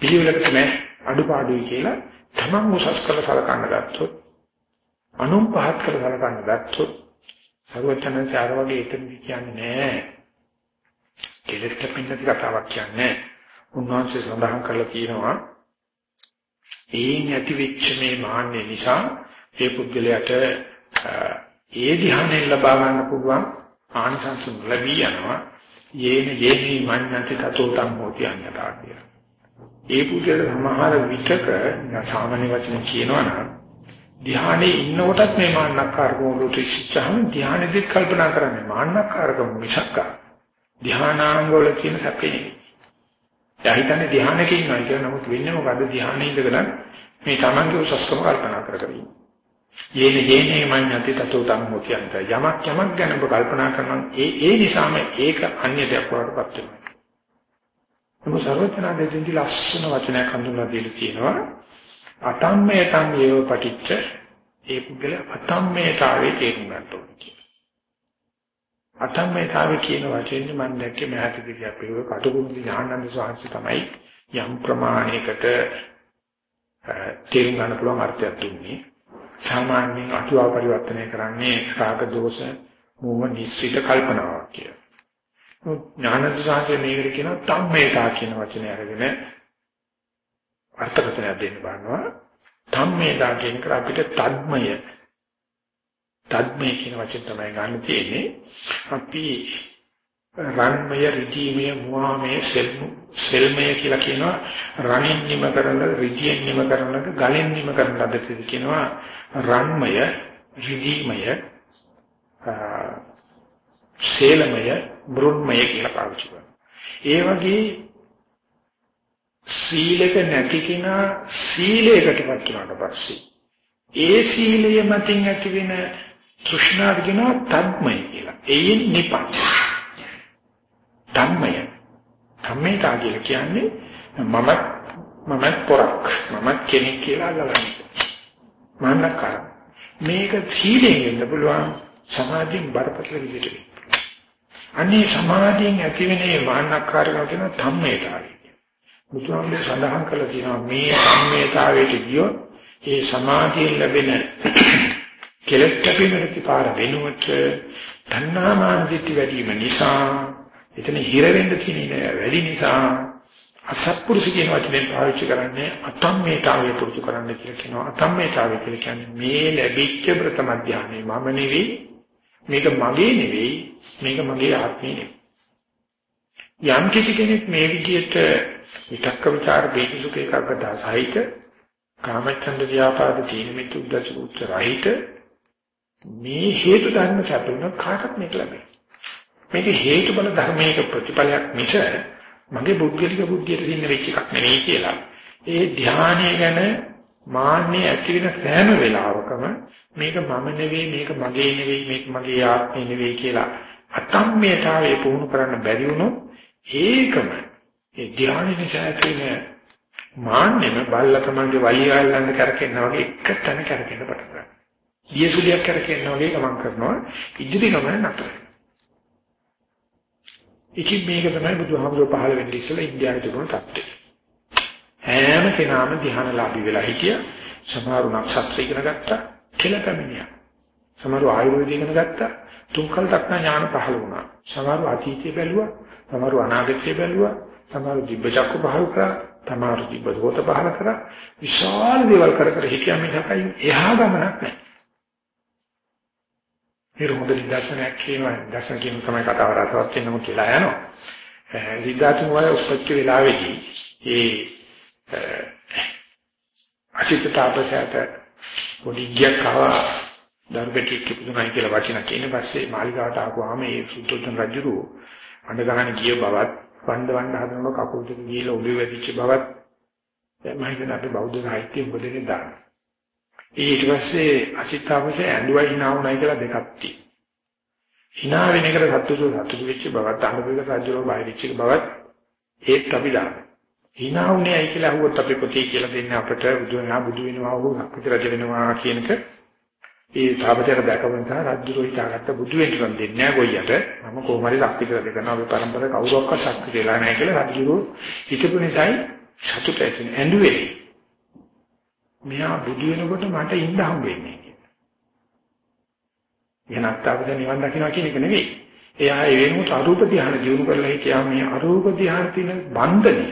පිළිවෙලකට නෑ අඩුපාඩුයි කියලා තමන් උසස් කළ සලකන්න ගත්තොත් අනුන් පහත් කළ සලකන්න ගත්තොත් සර්වඥාන්සේ අර වගේ එතනදි කියන්නේ නෑ. කෙලෙස් කැපෙන්නති කතාවක් කියන්නේ උන්වහන්සේ සඳහන් කරලා තියෙනවා ඒ නැති වෙච්ච මේ මාන්නේ නිසා ඒ පුද්ගලයාට ඒ ධ්‍යානෙන් ලබා ගන්න පුළුවන් ආනිසංස ලැබී යනවා. යේන යේහි මඤ්ඤති තතෝ තම් හෝති අඤ්ඤතා කියලා. ඒ පුද්ගලයාට සමහර විචක සාමාන්‍ය වචන කියනවා නම් ධ්‍යානයේ ඉන්නකොටත් මේ මාන්නක්කාරකම ලොටිච්චාම ධ්‍යානෙදිත් කල්පනා කරන්නේ මාන්නක්කාරකම මිසක්කා ධානාංග වල තියෙන සැපේ නෙවෙයි. එයා හිතන්නේ ධානයක ඉන්නවා කියලා නමුත් වෙන්නේ මොකද්ද ධානයේ ඉඳගෙන මේ Tamange උසස්කම කල්පනා කර කර ඉන්නේ. යේන යේනේ මඤ්ඤති තතෝ තම්මෝ කියන්ත යමක් යමක් ගැන ඔබ කල්පනා කරනවා ඒ ඒ නිසාම ඒක අන්‍ය දෙයක් වඩපත් වෙනවා. නමුත් සර්වඥා දෙවියන්ගේ ලස්සන වචනයක් හඳුන්වා දීලා තියෙනවා. අතම්මේතං යේව පටිච්ච ඒ පුද්ගල අතම්මේතාවේ තේරුම් ගන්න ඕනේ. අතම්මේතාවේ කියන වචනේ මම දැක්කේ මහත්කදී අපි ඔය කටුකුරුදි ඥානන්ද සාංශ තමයි යම් ප්‍රමාණයකට තේරුම් ගන්න පුළුවන් අර්ථයක් දුන්නේ. සාමාන්‍යයෙන් අටුවා පරිවර්තනය කරන්නේ රාග දෝෂ මෝහ නිස්සිත කල්පනාවක් කියලා. ඥානන්ද සාංශ මේකට කියන තම්මේතා කියන වචනේ අරගෙන අර්ථකථනයක් දෙන්න බලනවා. තම්මේතා කියන එක අපිට තද්මය තද්මේ කියන වචන තමයි ගන්න තියෙන්නේ. අපි රන්මය ඍජීමය මුවාමය සෙල්මය කියලා කියනවා රණින් නිම කරන ඍජියෙන් නිම කරන ගලෙන් නිම කරන ලද්ද කියනවා රන්මය ඍජීමය සේලමය බෘන්මය කියලා පාවිච්චි කරනවා. ඒ වගේ සීලක නැති කෙනා සීලයකටපත් වුණාට පස්සේ ඒ සීලය මතින් ඇතිවෙන තෘෂ්ණාව කියනවා තද්මය කියලා. එයින් නිපන්. ධම්මය. ධම්මේතා කියලා කියන්නේ මම මම පොරක් මම කෙනෙක් කියලා අල්ලගන්න. මාන්නකාර. මේක සීලයෙන් වෙන්න පුළුවන් සමාධියෙන් බරපතල විදිහට. අනේ සමාධියෙන් ඇතිවෙන මේ මාන්නකාරකම කියන ධම්මේතාවය. බුදුහාමුදුර සඳහන් කළා තියෙනවා මේ ධම්මේතාවයට ගියොත් ඒ සමාධියෙන් ලැබෙන කෙලෙස් කැපීමට පාර වෙනුවට තණ්හාමාන දිට්ඨි වැඩි වීම නිසා එතන හිර වෙන්න තියෙන වැඩි නිසා අසත්පුරුෂ කියන වචනේ පාවිච්චි කරන්නේ අතම්මේතාවය පුරුදු කරන්න කියලා කියනවා අතම්මේතාවය කියලා කියන්නේ මේ ලැබිච්ච ප්‍රථම ධානය මම නෙවෙයි මේක මගේ නෙවෙයි මේක මගේ ආත්මේ නෙවෙයි යම් කිසි කෙනෙක් මේ විදිහට විතක්ක ਵਿਚාර බේසුක එකකට සහිත කාමච්ඡන්ද ව්‍යාපාද තීන මිත්‍ය උද්දච්ච උච්ච රහිත මේ හේතු ධර්ම සැපුණ කාටත් මේක ලැබෙනවා. මේක හේතු බල ධර්මයක ප්‍රතිඵලයක් මිස මගේ බුද්ධිලික බුද්ධියට දින්න වෙච්ච එකක් නෙවෙයි කියලා. ඒ ධානය ගැන මාන්නේ ඇති වෙන සෑම වෙලාවකම මේක මම නෙවෙයි මේක මගේ නෙවෙයි මේක මගේ ආත්මේ නෙවෙයි කියලා අතම්මයතාවයේ පුහුණු කරන්න බැරි වුණොත් ඒකම ඒ ධානය නිසා ඇති වෙන මාන්නෙම බල්ල තමන්ගේ වලිය අල්ලන්න කරකෙනා වගේ එක තැන කරකෙන්න පටන් ගන්නවා. ඊයසුලියක් කරකෙනා වගේ ගමන් කරනවා ඉදිරි ගමන නතර. ඉතින් මේක තමයි බුදුහාමුදුරුවෝ පහළ වෙන්නේ ඉස්සෙල්ලා ඉන්දියාවේ තිබුණ තත්ත්වය. හැම කෙනාම ධ්‍යානලාභී වෙලා හිටියා. සමහරු නක්ෂත්‍ර ඉගෙන ගත්තා, කෙලපැමිණියා. සමහරු ආයුර්වේද ඉගෙන ගත්තා, තුන්කල් දක්නා ඥාන පහළ වුණා. සමහරු අතීතය බැලුවා, සමහරු අනාගතය බැලුවා, සමහරු දිබ්බචක්ක පහළ කරා, තමාරු දිබ්බදෝත පහල කරා විශාල දේවල් කර කර හිටියා මිසකයි එහා ගමනක් නැහැ. මේ හොඳ දර්ශනයක් කියනවා දර්ශන කියන තමයි කතාව රසවත් වෙනම කියලා යනවා. විද්‍යාතුන් වල උපත්ති වෙලාවේදී ඒ අසිත තාපසයට පොඩි ගියක් ආවා දරුබෙටි කිපුදුනයි කියලා වචන කියන පස්සේ මාලිගාවට ආවම ඒ සුද්ධෝදන රජුරු අඬ ගහන ගිය බවත් වණ්ඩ වණ්ඩ හදනකොට කකුල් දෙක ගිහලා ඔළුවේ වැදිච්ච බවත් මම හිතන්නේ අපි බෞද්ධ සාහිත්‍යයේ මොකදනේ දාන. ඊට පස්සේ අසිතාවසේ ඇඬුවයි hinaවුණයි කියලා දෙකක් තියෙනවා. hina වෙන එකට සතුටු සතුටු වෙච්ච බවත් අනුභවක රාජ්‍යව බාහිරච්ච බවත් ඒත් අපි දාන. hina වුණේ ඇයි කියලා අහුවොත් අපි පොතේ කියලා දෙන්නේ අපිට බුදු වෙනවා බුදු වෙනවා වූ අපිට රජ වෙනවා කියන එක ඒ තාපතර දැකපු නිසා රජුරෝ හිතාගත්ත බුදු වෙන්න නම් දෙන්නේ නැහැ ගොයියට. මම කොහොම හරි ශක්ති කියලා දෙකනවා අපේ පරම්පරාවේ කවුරක්වත් ශක්ති කියලා නැහැ කියලා රජුරෝ හිතපු නිසායි සතුට ඇතින් ඇඬුවේ. මෙහා බුදු වෙනකොට මට ඉන්න හම් වෙන්නේ කියලා. එනත් තාපත නිවන් දකින්න කියන එක නෙවෙයි. එයා ඒ වෙනුවට අරූප ධ්‍යාන දියුණු කරලා හිටියා මේ අරූප ධ්‍යාන තියෙන බන්ධනය.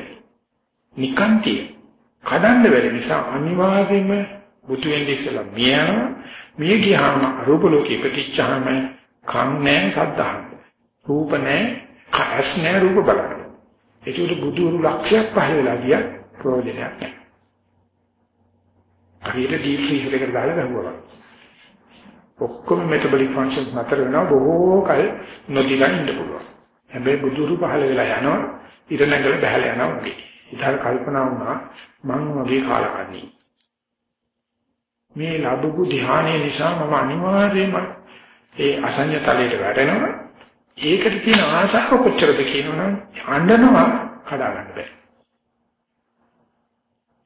නිකාන්තිය. කඩන්න බැරි නිසා අනිවාර්යයෙන්ම බුදු වෙන්නේ ඉස්සලා මියනවා මිය ගියාම අරූප ලෝකෙ ඉපදිච්චාම කන් නැහැ සද්ධාහන රූප නැහැ කස් නැහැ රූප බලන්න. ඒකට බුදුරු ලක්ෂයක් පහල වෙලා ගියා ප්‍රයෝජනයක් නැහැ හරියට ඩීප් ෆ්‍රීසර් එකට දාලා ගහුවා ඔක්කොම මෙටබොලික් ෆන්ක්ෂන්ස් නතර වෙනවා බොහෝ කල නොදිගන් ඉන්න පුළුවන්. හැබැයි බුදුරු පහල වෙලා යනවා ඊට නැගලා බහලා යනවා වගේ. ඊට කල්පනා වුණා මං වගේ කාලකන්ණී. මේ ලැබපු ධ්‍යානය නිසා මම අනිවාර්යයෙන්ම ඒ අසඤ්ඤ තලයට වැටෙනවා. ඒකට තියෙන ආසාව කොච්චරද කියනවනම් අඬනවා කඩා ගන්න බෑ.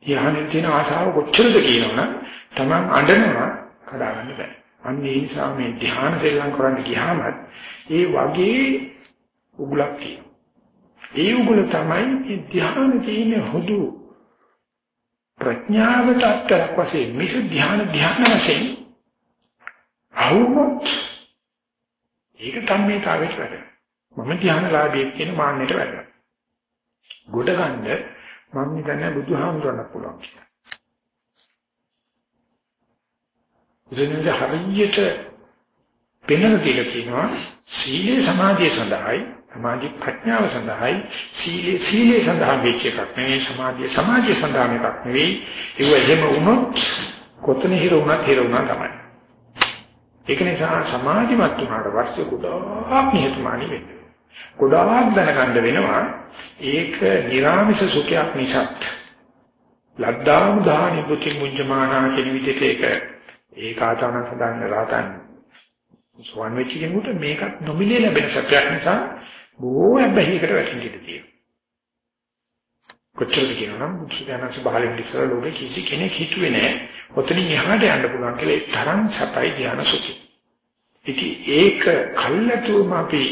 ධ්‍යානෙට තියෙන ආසාව කොච්චරද කියනවනම් Taman අඬනවා කඩා ගන්න බෑ. අන්න ඒ නිසා මේ ධ්‍යාන දෙල්ලම් කරන්න ගියාම ඒ වගේ උගලක් තියෙනවා. ඒ උගල තමයි මේ ධ්‍යාන තියෙන හුදු ප්‍රඥාවට අත්තරක් වශයෙන් මිස ධ්‍යාන ධ්‍යාන වශයෙන් අවුොත් ඒක කම්මිතාවෙට වැඩ. මම ධ්‍යානලාභී කියන මාන්නයට වැඩ. ගොඩ ගන්න මම හිතන්නේ බුදුහාමුදුරන්ට පුළුවන් කියලා. ඉතින් හරියට පෙන්වන දෙයක් කියනවා සීලේ සමාධිය සඳහායි සමාධි ප්‍රඥාව සඳහායි සීලේ සීලේ සඳහා වෙච්ච එකක් නෙවෙයි සමාධිය සමාධිය සඳහා එකක් නෙවෙයි. ඒව එහෙම වුණොත් කොතන හිර වුණත් හිර වුණා තමයි. ඒක නිසා සමාධිමත් වුණාට පස්සේ ගොඩාක් නිහතමානී වෙන්න ගොඩාක් දැනගන්න වෙනවා ඒක නිර්ාමිෂ සුඛයක් නිසාත්. ලද්දාම් දානි බුති මුඤ්ජමානා කියන විදිහට ඒක ඒකාතන සදාන්න රාතන් සෝවන් වෙච්ච කෙනෙකුට මේකත් නොමිලේ ලැබෙන සත්‍යයක් නිසා බොහෝ හැබැයිකට වැටෙන්න ඉඩ තියෙනවා. කොච්චරද කියනනම් බුදුසසුනන්සේ බහලින් ඉස්සර ලෝකෙ කිසි කෙනෙක් හිතුවේ නැහැ. ඔතනින් එහාට යන්න පුළුවන් කියලා ඒ තරම් සපයි ධාන සුඛි. ඉතින් ඒක කල්ලාතුම අපි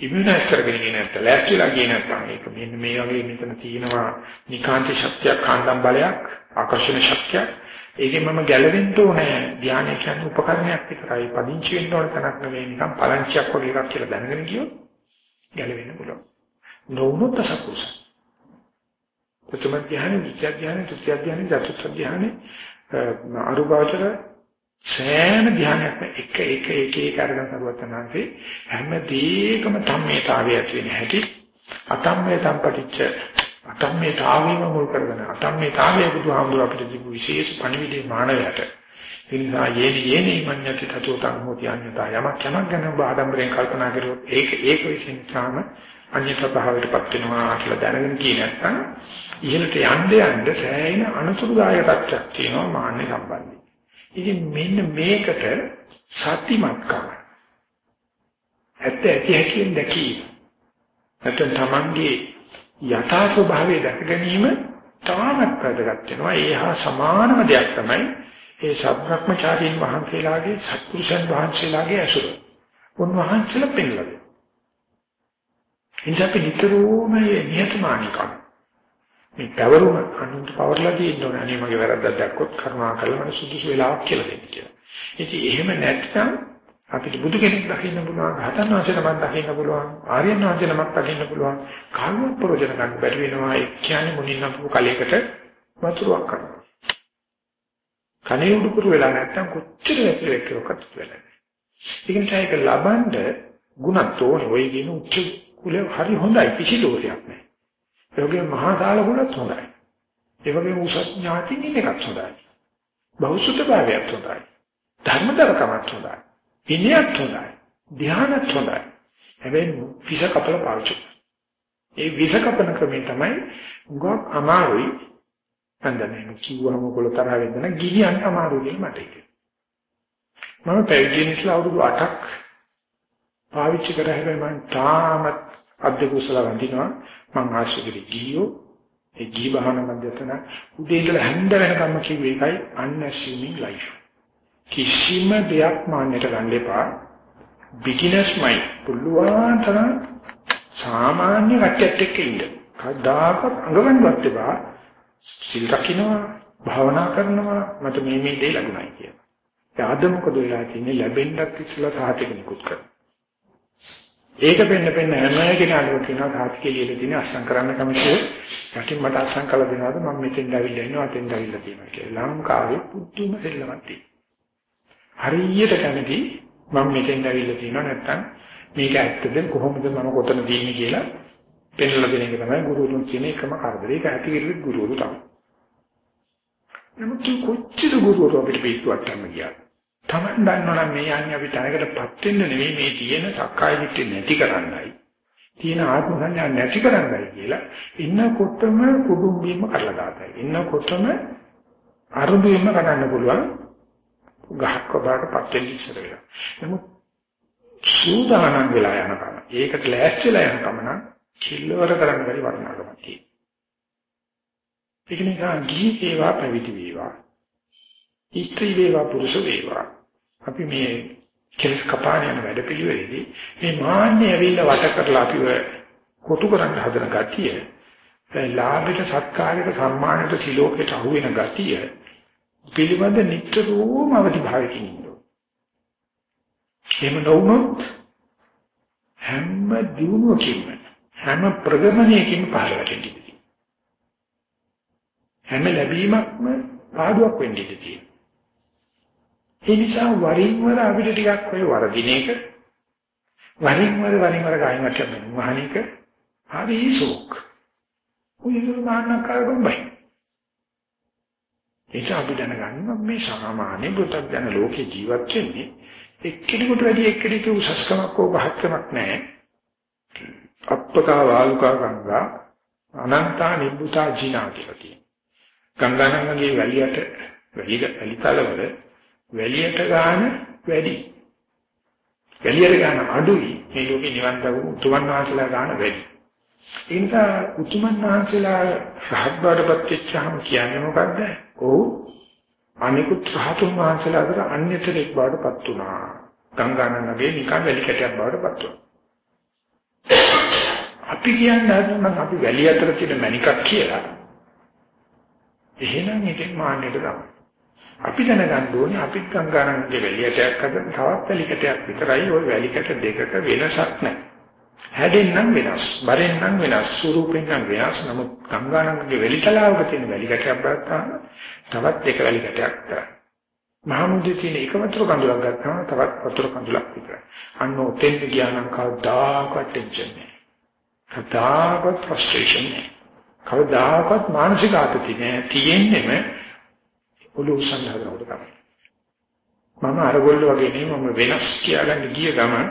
ඉමුනයිස් කරගෙන ගියේ නැත්නම් ලෑස්තිලා ගියේ නැත්නම් ඒක මෙන්න මේ වගේ මෙතන තියෙනවා නිකාන්ති ශක්තියක් කාණ්ඩම් බලයක් ආකර්ෂණ ශක්තියක් ඒකෙන් මම ගැලවෙන්න ඕනේ ධානය කියන්නේ උපකරණයක් විතරයි පදිංචි වෙන්න ඕන තැනක් නෙවෙයි නිකන් පලංචියක් වගේ එකක් කියලා දැනගෙන ගියොත් ගැලවෙන්න පුළුවන්. නොවුනොත් අසකුස ප්‍රථම ධානය විද්‍යා ධානය තෘතිය ධානය චතුර්ථ ධානය අරුභාචර සෑම ධානයක්ම එක එක එක එක අරගෙන සරුවතනාංශේ හැම දෙයකම ධම්මේතාවය ඇති වෙන හැටි අතම්මේ තම්පටිච්ච අතම්මේතාවයම මුල් කරගෙන අතම්මේතාවය බුදුහාමුදුර අපිට දීපු විශේෂ පණිවිඩේ මානවයට ඒ නිසා යේනි යේනි මඤ්ඤති තතෝතං හෝති අඤ්ඤතා යමක් යමක් ගැන ඔබ ආඩම්බරෙන් කල්පනා කරුවොත් ඒක ඒක විසින් තාම අඤ්ඤත භාවයටපත් වෙනවා කියලා දැනගෙන කිය නැත්නම් ඉහළට යන්න යන්න සෑහෙන අනුතුරුදායක තත්ත්වයක් තියෙනවා මාන්නේ සම්බන්ධයෙන්. ඉතින් මෙන්න මේකට සතිමත්කම ඇත්ත ඇති හැකියෙන් දැකීම. නැත්නම් Tamange යථා ස්වභාවය දැක ගැනීම තාමත් වැදගත් වෙනවා. ඒ හා සමානම දෙයක් තමයි ඒ සබ්‍රක්‍මචාරීන් වහන්සේලාගේ සත්පුරුෂයන් වහන්සේලාගේ ඇසුර උන්වහන්සේලා පෙන්නලා ඉතින් අපි නිතරම මේ නිහතමානීකම මේ පැවරුම අනුන්ට පවර්ලා තියෙන්න ඕනේ. අනේ මගේ වැරද්දක් දැක්කොත් කරුණා කරලා මට සුදුසු වෙලාවක් කියලා දෙන්න කියලා. ඉතින් එහෙම නැත්නම් අපිට බුදු කෙනෙක් දකින්න පුළුවන්, රහතන් වහන්සේ නමක් දකින්න පුළුවන්, ආර්යයන් වහන්සේ නමක් දකින්න පුළුවන්. කාර්ය ප්‍රයෝජන ගන්න බැරි වෙනවා. ඒ කියන්නේ මුලින්ම අපු කලයකට වතුරක් කරනවා. කනේ උඩුකුරු වෙලා නැත්නම් කොච්චර වැක්කලකටත් වෙලා. ඒක නිසා ඒක ලබනද ගුණත් ඕනේ. ඔය කියන උච්ච කුලේ හරි හොඳයි කිසි දෝෂයක් නැහැ. ඒ වගේම මහා කාලගුණත් හොඳයි. ඒ වගේම උසස් ඥාතින් ඉන්නකත් හොඳයි. බෞද්ධ භාවයත් හොඳයි. ධර්මදරකමත් හොඳයි. විනයත් හොඳයි. ධ්‍යානත් හොඳයි. හැබැයි විස කපල පාවිච්චි ඒ විස කපන ක්‍රමය තමයි උගක් අමාරුයි. හන්දනේ කිව්වම කොල තරහ වෙන්න ගිහින් අමාරුයි කියලා මට හිතෙනවා. මම පැවිදි ඉස්සලා අවුරුදු 8ක් පාවිච්චි කරා. හැබැයි මම තාමත් අධ්‍ය කුසල වඳිනවා. මං ආශ්‍රිතේ ගියෝ ඒ ගිහි බහන මැදතන උදේ ඉඳලා හැන්ද වෙනකම්ම කිව්වේ එකයි unassuming life. කිසිම දෙයක් මාන්නයට ගන්න එපා. Beginners mind. පුළුවන් තරම් සාමාන්‍ය කට්ටියත් එක්ක ඉන්න. කවදාකවත් අඟවන්නවත් එපා. සිල් රකින්නවා භාවනා කරනවා මට මේ මේ දේ ලැබුණයි කියලා. ඒ අද මොකද වෙලා තියෙන්නේ ලැබෙන්නත් ඉස්සලා සාහිතික නිකුත් කරනවා. ඒක පෙන්න පෙන්න හැම කෙනාම කියනවා කාටිකේ ලියලා තියෙන අස්සම් කරන්න කැමතිද? යටින් මට අස්සම් කළා දෙනවද මම මෙතෙන් ඇවිල්ලා ඉන්නවා අතෙන් ඇවිල්ලා තියෙනවා කියලා. ලංකාවේ පුදුම දෙල්ලමක් තියෙනවා. හරියට කැමති මම මෙතෙන් ඇවිල්ලා තියෙනවා නැත්තම් මේක ඇත්තද කොහොමද මම කොතන තියෙන්නේ කියලා පෙන්නලා දෙන එක තමයි ගුරුතුන් කියන එකම කරදරේ. ඒක ඇති කිරුවේ ගුරුවරු තමයි. නමුත් කොච්චර ගුරුවරු අපිට පිටුවට ගන්න ගියාද? Taman දන්නවනම් මේ යන්නේ අපි තැනකටපත් වෙන්න නෙවෙයි මේ තියෙන සක්කාය දිට්ඨිය නැති කරන්නයි. තියෙන ආත්ම සංඥා නැති කරන්නයි කියලා ඉන්නකොටම කුඩුම්බීම කරලා දාතයි. ඉන්නකොටම අරුබීම කරන්න පුළුවන් ගහක් වඩටපත් වෙන්න ඉස්සර වෙලා. නමුත් සූදානම් වෙලා යනකම ඒකට ලෑස්තිලා යනකම නම් කිල්ලවර කරන්න බැරි වටිනාකමක් තියෙනවා. ඒක නිසා ගිහි වේවා පැවිදි වේවා ස්ත්‍රී වේවා පුරුෂ වේවා අපි මේ කෙලස් කපාන යන වැඩ පිළිවෙලෙදී මේ මාන්නේ ඇවිල්ලා වට කරලා අපිව කොටු කරන්න හදන ගතිය ලාභයට සත්කාරයට සම්මානයට සිලෝකයට අහු වෙන ගතිය පිළිබඳ නිතරම අවදි භාවයකින් ඉන්නවා. එහෙම නොවුනොත් හැම දිනුවකින්ම හැම ප්‍රගමණයකින්ම පහළ වැටෙන්නේ. හැම ලැබීමක්ම පාඩුවක් වෙන්න ඉඩ තියෙනවා. ඒ නිසා වරින් වර අපිට ටිකක් ඔය වරදින එක වරින් වර වරින් වර ගායන වටෙන් මහණික හරි සෝක්. උයුරු මාන්නකාර බම්බයි. ඒක අපි දැනගන්න මේ සාමාන්‍ය බුද්ධජන ලෝකේ ජීවත් වෙන්නේ එක්කෙනෙකුට වැඩි එක්කෙනෙක් උසස්කමක් හෝ පහත්කමක් නැහැ. අප්පකා වාලුකා ගංගා අනන්තා නිබ්බුතා ජිනා කියලා කියනවා. ගංගානංගගේ වැලියට වැලි වැලිතලවල වැලියට ගාන වැඩි. වැලියට ගන්න අඩුයි මේ ලෝකේ නිවන් දකපු උතුමන් වහන්සේලා ගන්න වැඩි. ඒ නිසා උතුමන් වහන්සේලා රහත් බවටපත් වෙච්චාම කියන්නේ මොකද්ද? ඔව් අනිකුත් රහතුන් වහන්සේලා අතර අන්‍යතරෙක් බවටපත් වුණා. ගංගානනගේ නිකන් වැලි කැටයක් බවටපත් වුණා. අපි කියන්නේ නම් අපි වැලි අතර තියෙන මණිකක් කියලා. එහෙනම් ඉතින් මාන්නයට තමයි. අපි දැනගන්න ඕනේ අපිත් ගංගානන්දේ වැලියටයක් අතර තවත් වැලිකටයක් විතරයි ওই වැලිකට දෙකක වෙනසක් නැහැ. හැදෙන්නම් වෙනස්, බරෙන්නම් වෙනස්, ස්වරූපෙන්නම් වෙනස්. නමුත් ගංගානන්දේ වැලිතලාවක තියෙන වැලිකටයක් බලද්දී තවත් එක වැලිකටයක් තමයි. මහමුද්දේ තියෙන එක වතුර කඳුලක් ගත්තාම තවත් වතුර කඳුලක් විතරයි. අන්න ඔතෙන් ගියා නම් කවදාකවත් ටෙන්ෂන් නැහැ. කවදාකවත් ෆ්‍රස්ට්‍රේෂන් නැහැ. කවදාකවත් මානසික ආතති නැහැ. තියෙන්නේම ඔළුව උස්සන්නවද තමයි. මම අරගොල්ල වගේ නෙමෙයි මම වෙනස් කියලා ගිය ගමන්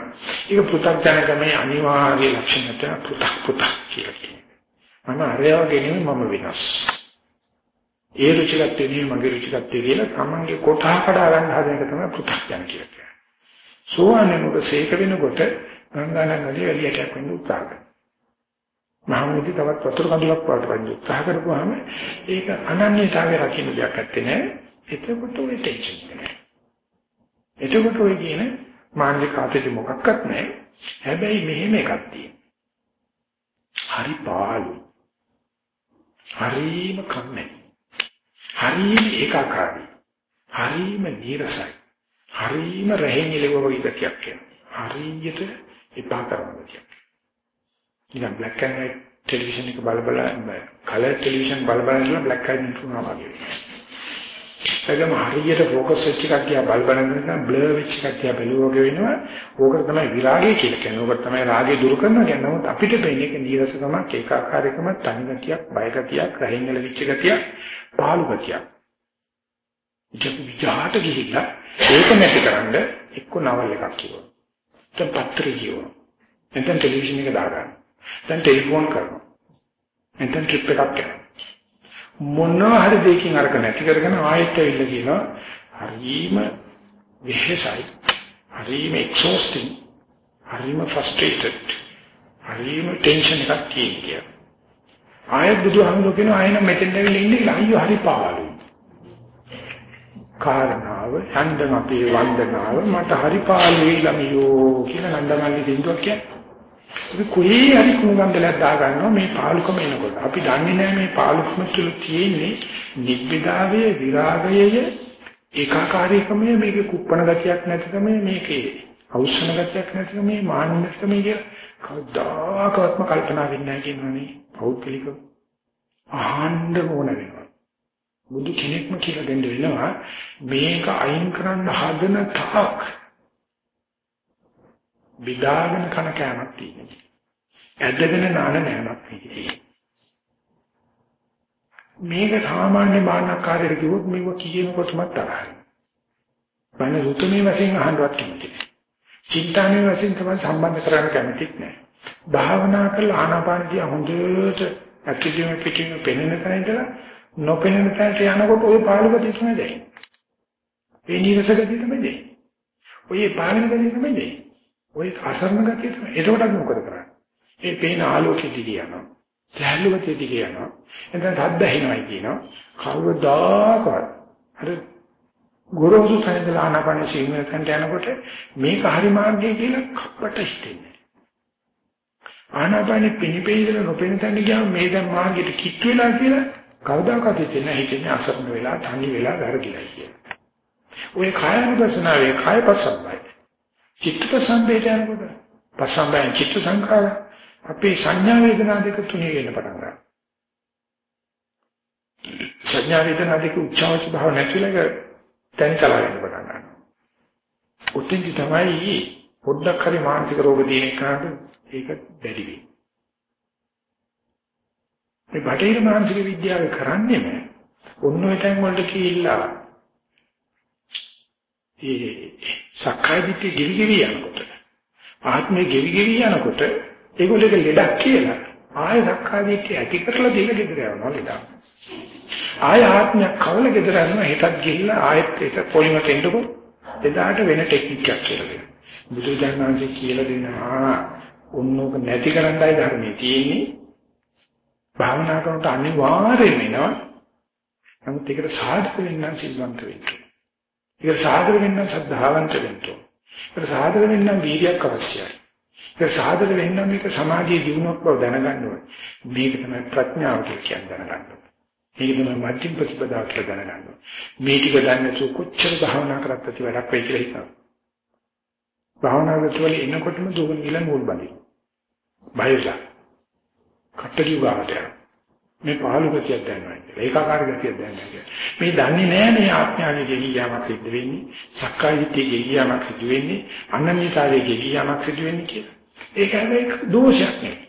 ඒක පෘථග්ජනකමේ අනිවාර්ය ලක්ෂණයට පෘථක් පෘථක් කියලා කියනවා. මම අරය වගේ නෙමෙයි මම වෙනස්. ඒ රුචිකත්වය නෙමෙයි මගේ රුචිකත්වය කියලා තමන්ගේ කොටහ කඩා ගන්න හදන එක තමයි පෘථග්ජන කියලා කියන්නේ. සෝවාන් වෙනකොට සීක වෙනකොට ගංගානංගදී එළියට වෙන්න උත්සාහ කරනවා. මහමුදි තවත් වතුර කඳුලක් වලට වදින්න උත්සාහ කරපුවාම ඒක අනන්‍යතාවය රකින්න දෙයක් නැත්තේ නෑ. එතකොට ඔය ටෙන්ෂන් නෑ. එතකොට ඔය කියන මානසික ආතති මොකක්වත් නෑ. හැබැයි මෙහෙම එකක් තියෙනවා. හරි පාළු. හරිම කම්මැලි. හරිම ඒකාකාරී. හරිම නීරසයි. හරිම රැහෙන් ඉලව වගේ ගතියක් එනවා. හරියට එපා කරන ගතියක්. නිකන් black and white ටෙලිවිෂන් එක බල බල කලර් ටෙලිවිෂන් බල බල ඉන්න black and white වුණා වගේ. ඒකම හරියට ફોකස් වෙච්ච එකක් දිහා බල බල ඉන්න බ්ලර් වෙච්ච එකක් දිහා බැලුවා වගේ වෙනවා. ඕකට තමයි විරාගය කියලා කියන්නේ. ඕකට තමයි රාගය දුරු කරනවා කියන්නේ. නමුත් අපිට වෙන්නේ ඒක නීරසකමක්, ඒකාකාරීකමක්, තනිගතියක්, බයගතියක්, රහින්නල වෙච්ච ගතියක්, පාළු ගතියක්. ඉතින් විජාට ගිහිල්ලා ඒක නැතිකරන්න එක්ක නවල් එකක් කියවනවා. දැන් පත්‍රය කියවනවා. නැත්නම් ටෙලිවිෂන් එක දාගන්න. දැන් ටෙලිෆෝන් කරනවා. නැත්නම් ට්‍රිප් එකක් යනවා. මොනවා හරි දෙයකින් අරක නැති කරගෙන ආයෙත් ඇවිල්ලා කියනවා හරිම විශේෂයි. හරිම එක්සෝස්ටිං. හරිම ෆ්‍රස්ට්‍රේටඩ්. හරිම ටෙන්ෂන් එකක් කියන්නේ. ආයෙත් බුදුහාමුදුරුවෝ කියනවා ආයෙත් මෙතෙන් ඇවිල්ලා ඉන්නේ කියලා අයියෝ හරි පාළුයි. කාරණාව ඡන්දම අපේ වන්දනාව මට හරි පාළුයි ළමියෝ කියලා නන්දමල්ලි දින්දුවක් කියන්නේ. අපි කොහේ හරි කුණුගන්දලක් දා ගන්නවා මේ පාලුකම එනකොට. අපි දන්නේ නැහැ මේ පාලුකම තුළ තියෙන්නේ නිබ්බිදාවේ විරාගයේ ඒකාකාරීකමේ මේකේ කුප්පණ ගතියක් නැතිකමේ මේකේ අවශ්‍යන ගතියක් නැතිකමේ මාන්නකමේ කියලා කවදාකවත්ම කල්පනා වෙන්නේ නැහැ කියනවනේ පෞද්ගලිකව. අහන්න ඕන වෙනවා. බුදු කෙනෙක්ම කියලා දෙන්න වෙනවා මේක අයින් කරන්න හදන තාක් විදාගෙන කන කෑමක් තියෙනවා. ඇදගෙන නාන නෑමක් තියෙනවා. මේක සාමාන්‍ය මානකාරයෙක් කිව්වොත් මේක කියනකොටම තරහයි. මම රුතුමේ වශයෙන් අහන්නවත් කැමති නෑ. චින්තාමේ වශයෙන් තමයි සම්බන්ධ කරගන්න කැමතිත් නෑ. භාවනා කරලා ආනාපානදී හොඳට ඇක්ටිව් පිටින් පෙනෙන තැන ඉඳලා නොපෙනෙන තැනට යනකොට ওই පාළුගතිය තමයි දැනෙන්නේ. ඒ නිරස ගතිය තමයි දැනෙන්නේ. ඔය පාවෙන ගතිය තමයි දැනෙන්නේ. ওই අසරණ ගතිය තමයි. එතකොට මොකද කරන්නේ? ඒ පේන ආලෝකෙ දිගේ යනවා. සැලු ගතිය දිගේ යනවා. එතන සද්ද ඇහෙනවයි කියනවා. කවදාකවත් අර ගොරෝසු තැනදලා ආනාපාන සීමෙන්ට යනකොට මේක හරි මාර්ගය කියලා කප්පට හිතෙන්නේ. ආනාපානෙ පිනිපෙයිදලා නොපෙන තැන ගියාම මේ දැන් මාර්ගයට කිට් වෙලා කියලා කවදාකවත් හිතෙන්නේ නැහැ. හිතෙන්නේ අසරණ වෙලා, තනි වෙලා, වැරදිලා කියලා. ඔය කායනුපසනාවේ කායපසම්බයි. චිත්තපසම්බේට යනකොට පසම්බයන් චිත්ත සංඛාර අපේ සංඥා වේදනා දෙක තුනේ වෙන පටන් ගන්නවා. සංඥා වේදනා දෙක උච්චාවච භාව නැතිලක දැන් කලා වෙන පටන් ගන්නවා. උත්තින්දි තමයි පොඩ්ඩක් හරි මානසික රෝග තියෙන කාට ඒක බැරි වෙයි. මේ බටහිර මානසික විද්‍යාව කරන්නේම ඔන්න ඔය තැන් වලට කියලා ඒ සක්කාය දිට්ඨිය ගෙවි ගෙවි යනකොට ආත්මය ගෙවි ගෙවි යනකොට ඒගොල්ලෝ ඒක ලෙඩක් කියලා ආය සක්කාය දිට්ඨිය ඇති කරලා දීලා ගෙදර යනවා ලෙඩක්. ආය ආත්මයක් කවල ගෙදර යනවා හිතක් ගිහිල්ලා ආයෙත් ඒක පොලිමට එන්නකො එදාට වෙන ටෙක්නික් එකක් කියලා දෙනවා. බුදුජානනාංශ කියලා දෙනවා ඔන්නෝක නැති කරන්නයි ධර්මයේ තියෙන්නේ. භාවනා කරනකොට අනිවාර්යයෙන්ම එනවා. නමුත් ඒකට සාධක වෙන්න සිල්වන්ත වෙන්න. ඒකට සාධක වෙන්න සද්ධාවන්ත වෙන්න. ඒකට සාධක වෙන්න වීර්යයක් අවශ්‍යයි. ඒක සාධක වෙන්න මේක සමාධියේ දිනුවක් බව දැනගන්න ඕනේ. මේක තමයි ප්‍රඥාව කියන්නේ දැනගන්න ඕනේ. මේක තමයි මධ්‍යම ප්‍රතිපදාව කියලා දැනගන්න ඕනේ. මේ ටික දන්නේ නැතුව කොච්චර භාවනා කරත් ඇති වැඩක් වෙයි කියලා හිතනවා. භාවනාවට වල එනකොටම දුවන ගිල නූල් බඳින. බයලා. කට්ටලිය ගාවට යනවා. මේ පහළු ගතියක් දැනනවා කියලා. ඒකාකාර ගතියක් දැනනවා කියලා. මේ දන්නේ නැහැ මේ ආඥාවේ ගෙලියාවක් සිද්ධ වෙන්නේ. සක්කාය දිට්ඨියේ ගෙලියාවක් සිද්ධ වෙන්නේ. අනන්‍යතාවයේ ගෙලියාවක් සිද්ධ වෙන්නේ කියලා. ඒක හැබැයි දෝෂයක් නෙවෙයි.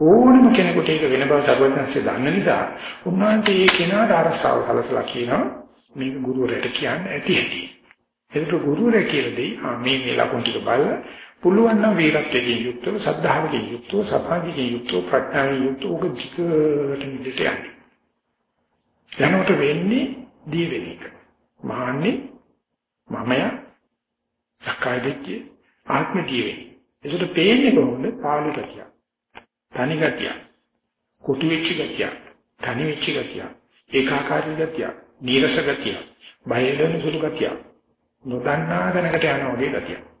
ඕනම කෙනෙකුට ඒක වෙන බව සර්වඥාන්සේ දන්න නිසා උන්වහන්සේ ඒ කෙනාට අරසාව සලසලා කියනවා මේක ගුරුවරයාට කියන්න ඇති ඇති. ඒකට ගුරුවරයා කියලා දෙයි මේ මේ ලකුණු ටික බලලා පුළුවන් නම් වීරත්වයෙන් යුක්තව සද්ධාවකින් යුක්තව සමාධියෙන් යුක්තව ප්‍රඥාවෙන් යුක්තව ඔබ ධිකට නිදට යන්නේ. යනකොට වෙන්නේ දී වෙන එක. මහන්නේ මමය සක්කාය දිට්ඨිය ආත්ම දී වෙන්නේ. ඒකට පේන්නේ කොහොමද? පාළු ගතිය. තනි ගතිය. කුටු වෙච්ච ගතිය. තනි වෙච්ච ගතිය. ඒකාකාරී ගතිය. නීරස ගතිය. බය වෙන සුළු ගතිය. නොදන්නා දැනකට යන වගේ ගතිය.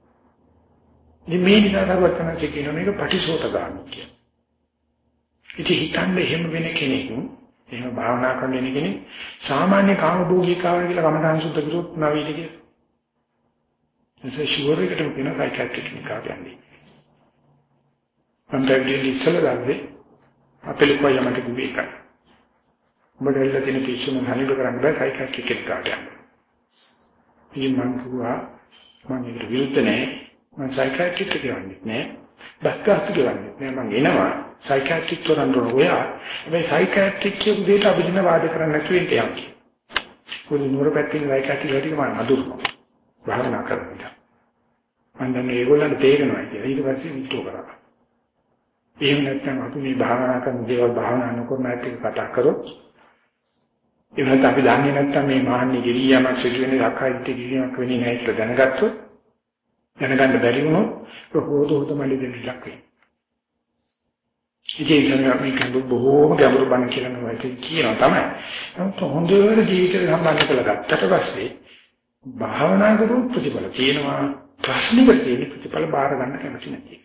ඉතින් මේ නිසා සර්වඥාන්සේ කියන මේක පටිසෝතගාමී කියන. ඉතින් හිතන්නේ එහෙම වෙන කෙනෙක් එහෙම භාවනා කරන කෙනෙක් සාමාන්‍ය කාමභෝගී කාවර කියලා කමඨාන් සුද්ධ කරුත් නවීද කියලා. එසේ ෂුවර් එකට කියන සයිකියාට්‍රික් නිකාට යන්නේ. මම දැක්කේ ඉස්සෙල්ලා දැක්කේ අපේ ලොකු යමට කිව්වේ එකයි. උඹට එල්ල තියෙන පිස්සුම හනිඩ කරන්න බෑ සයිකියාට්‍රික් එකට යන්න. ඉතින් මම කිව්වා මම ඒකට විරුද්ධ නෑ මම සයිකියාට්‍රික් එකට යන්නේ නෑ. බක්කාත් කියන්නේ නෑ මම එනවා සයිකියාට්‍රික් තොරන් රෝයා. මේ සයිකියාට්‍රික් කියන දෙයට අභිදින වාද කරන්න නැතුව ඉන්නේ. පොඩි නුවර පැත්තේ සයිකියාට්‍රික් වැඩි මම අඳුරනවා. භාවනා කරනවා. මම දන්නේ ඒගොල්ලන්ට තේරෙනවා කියලා. ඊට පස්සේ විස්තර කරා. එහෙම නැත්නම් අපි මේ භාවනා කරන දේවල් භාවනා නොකරන ඇත්ත කතා කරොත් ඒ වෙනත් අපි දන්නේ නැත්නම් මේ මහන්නේ ගෙලියමක් සිදු වෙන ලක්යිත් ගෙලියමක් වෙන්නේ නැහැ කියලා දැනගත්තොත් දැනගන්න බැරි වුණොත් හොත හොත මල්ලි දෙන්න ලක් වෙනවා. ඉතින් ඒක මේක බොහෝම ගැඹුරු බණ කියලා මම කියනවා තමයි. නමුත් හොඳට ජීවිතේ සම්බන්ධ කරලා ගත්තට පස්සේ භාවනා කරු ප්‍රතිඵල තියෙනවා ප්‍රශ්නිකට තියෙන ප්‍රතිඵල බාර ගන්න කැමති නැති.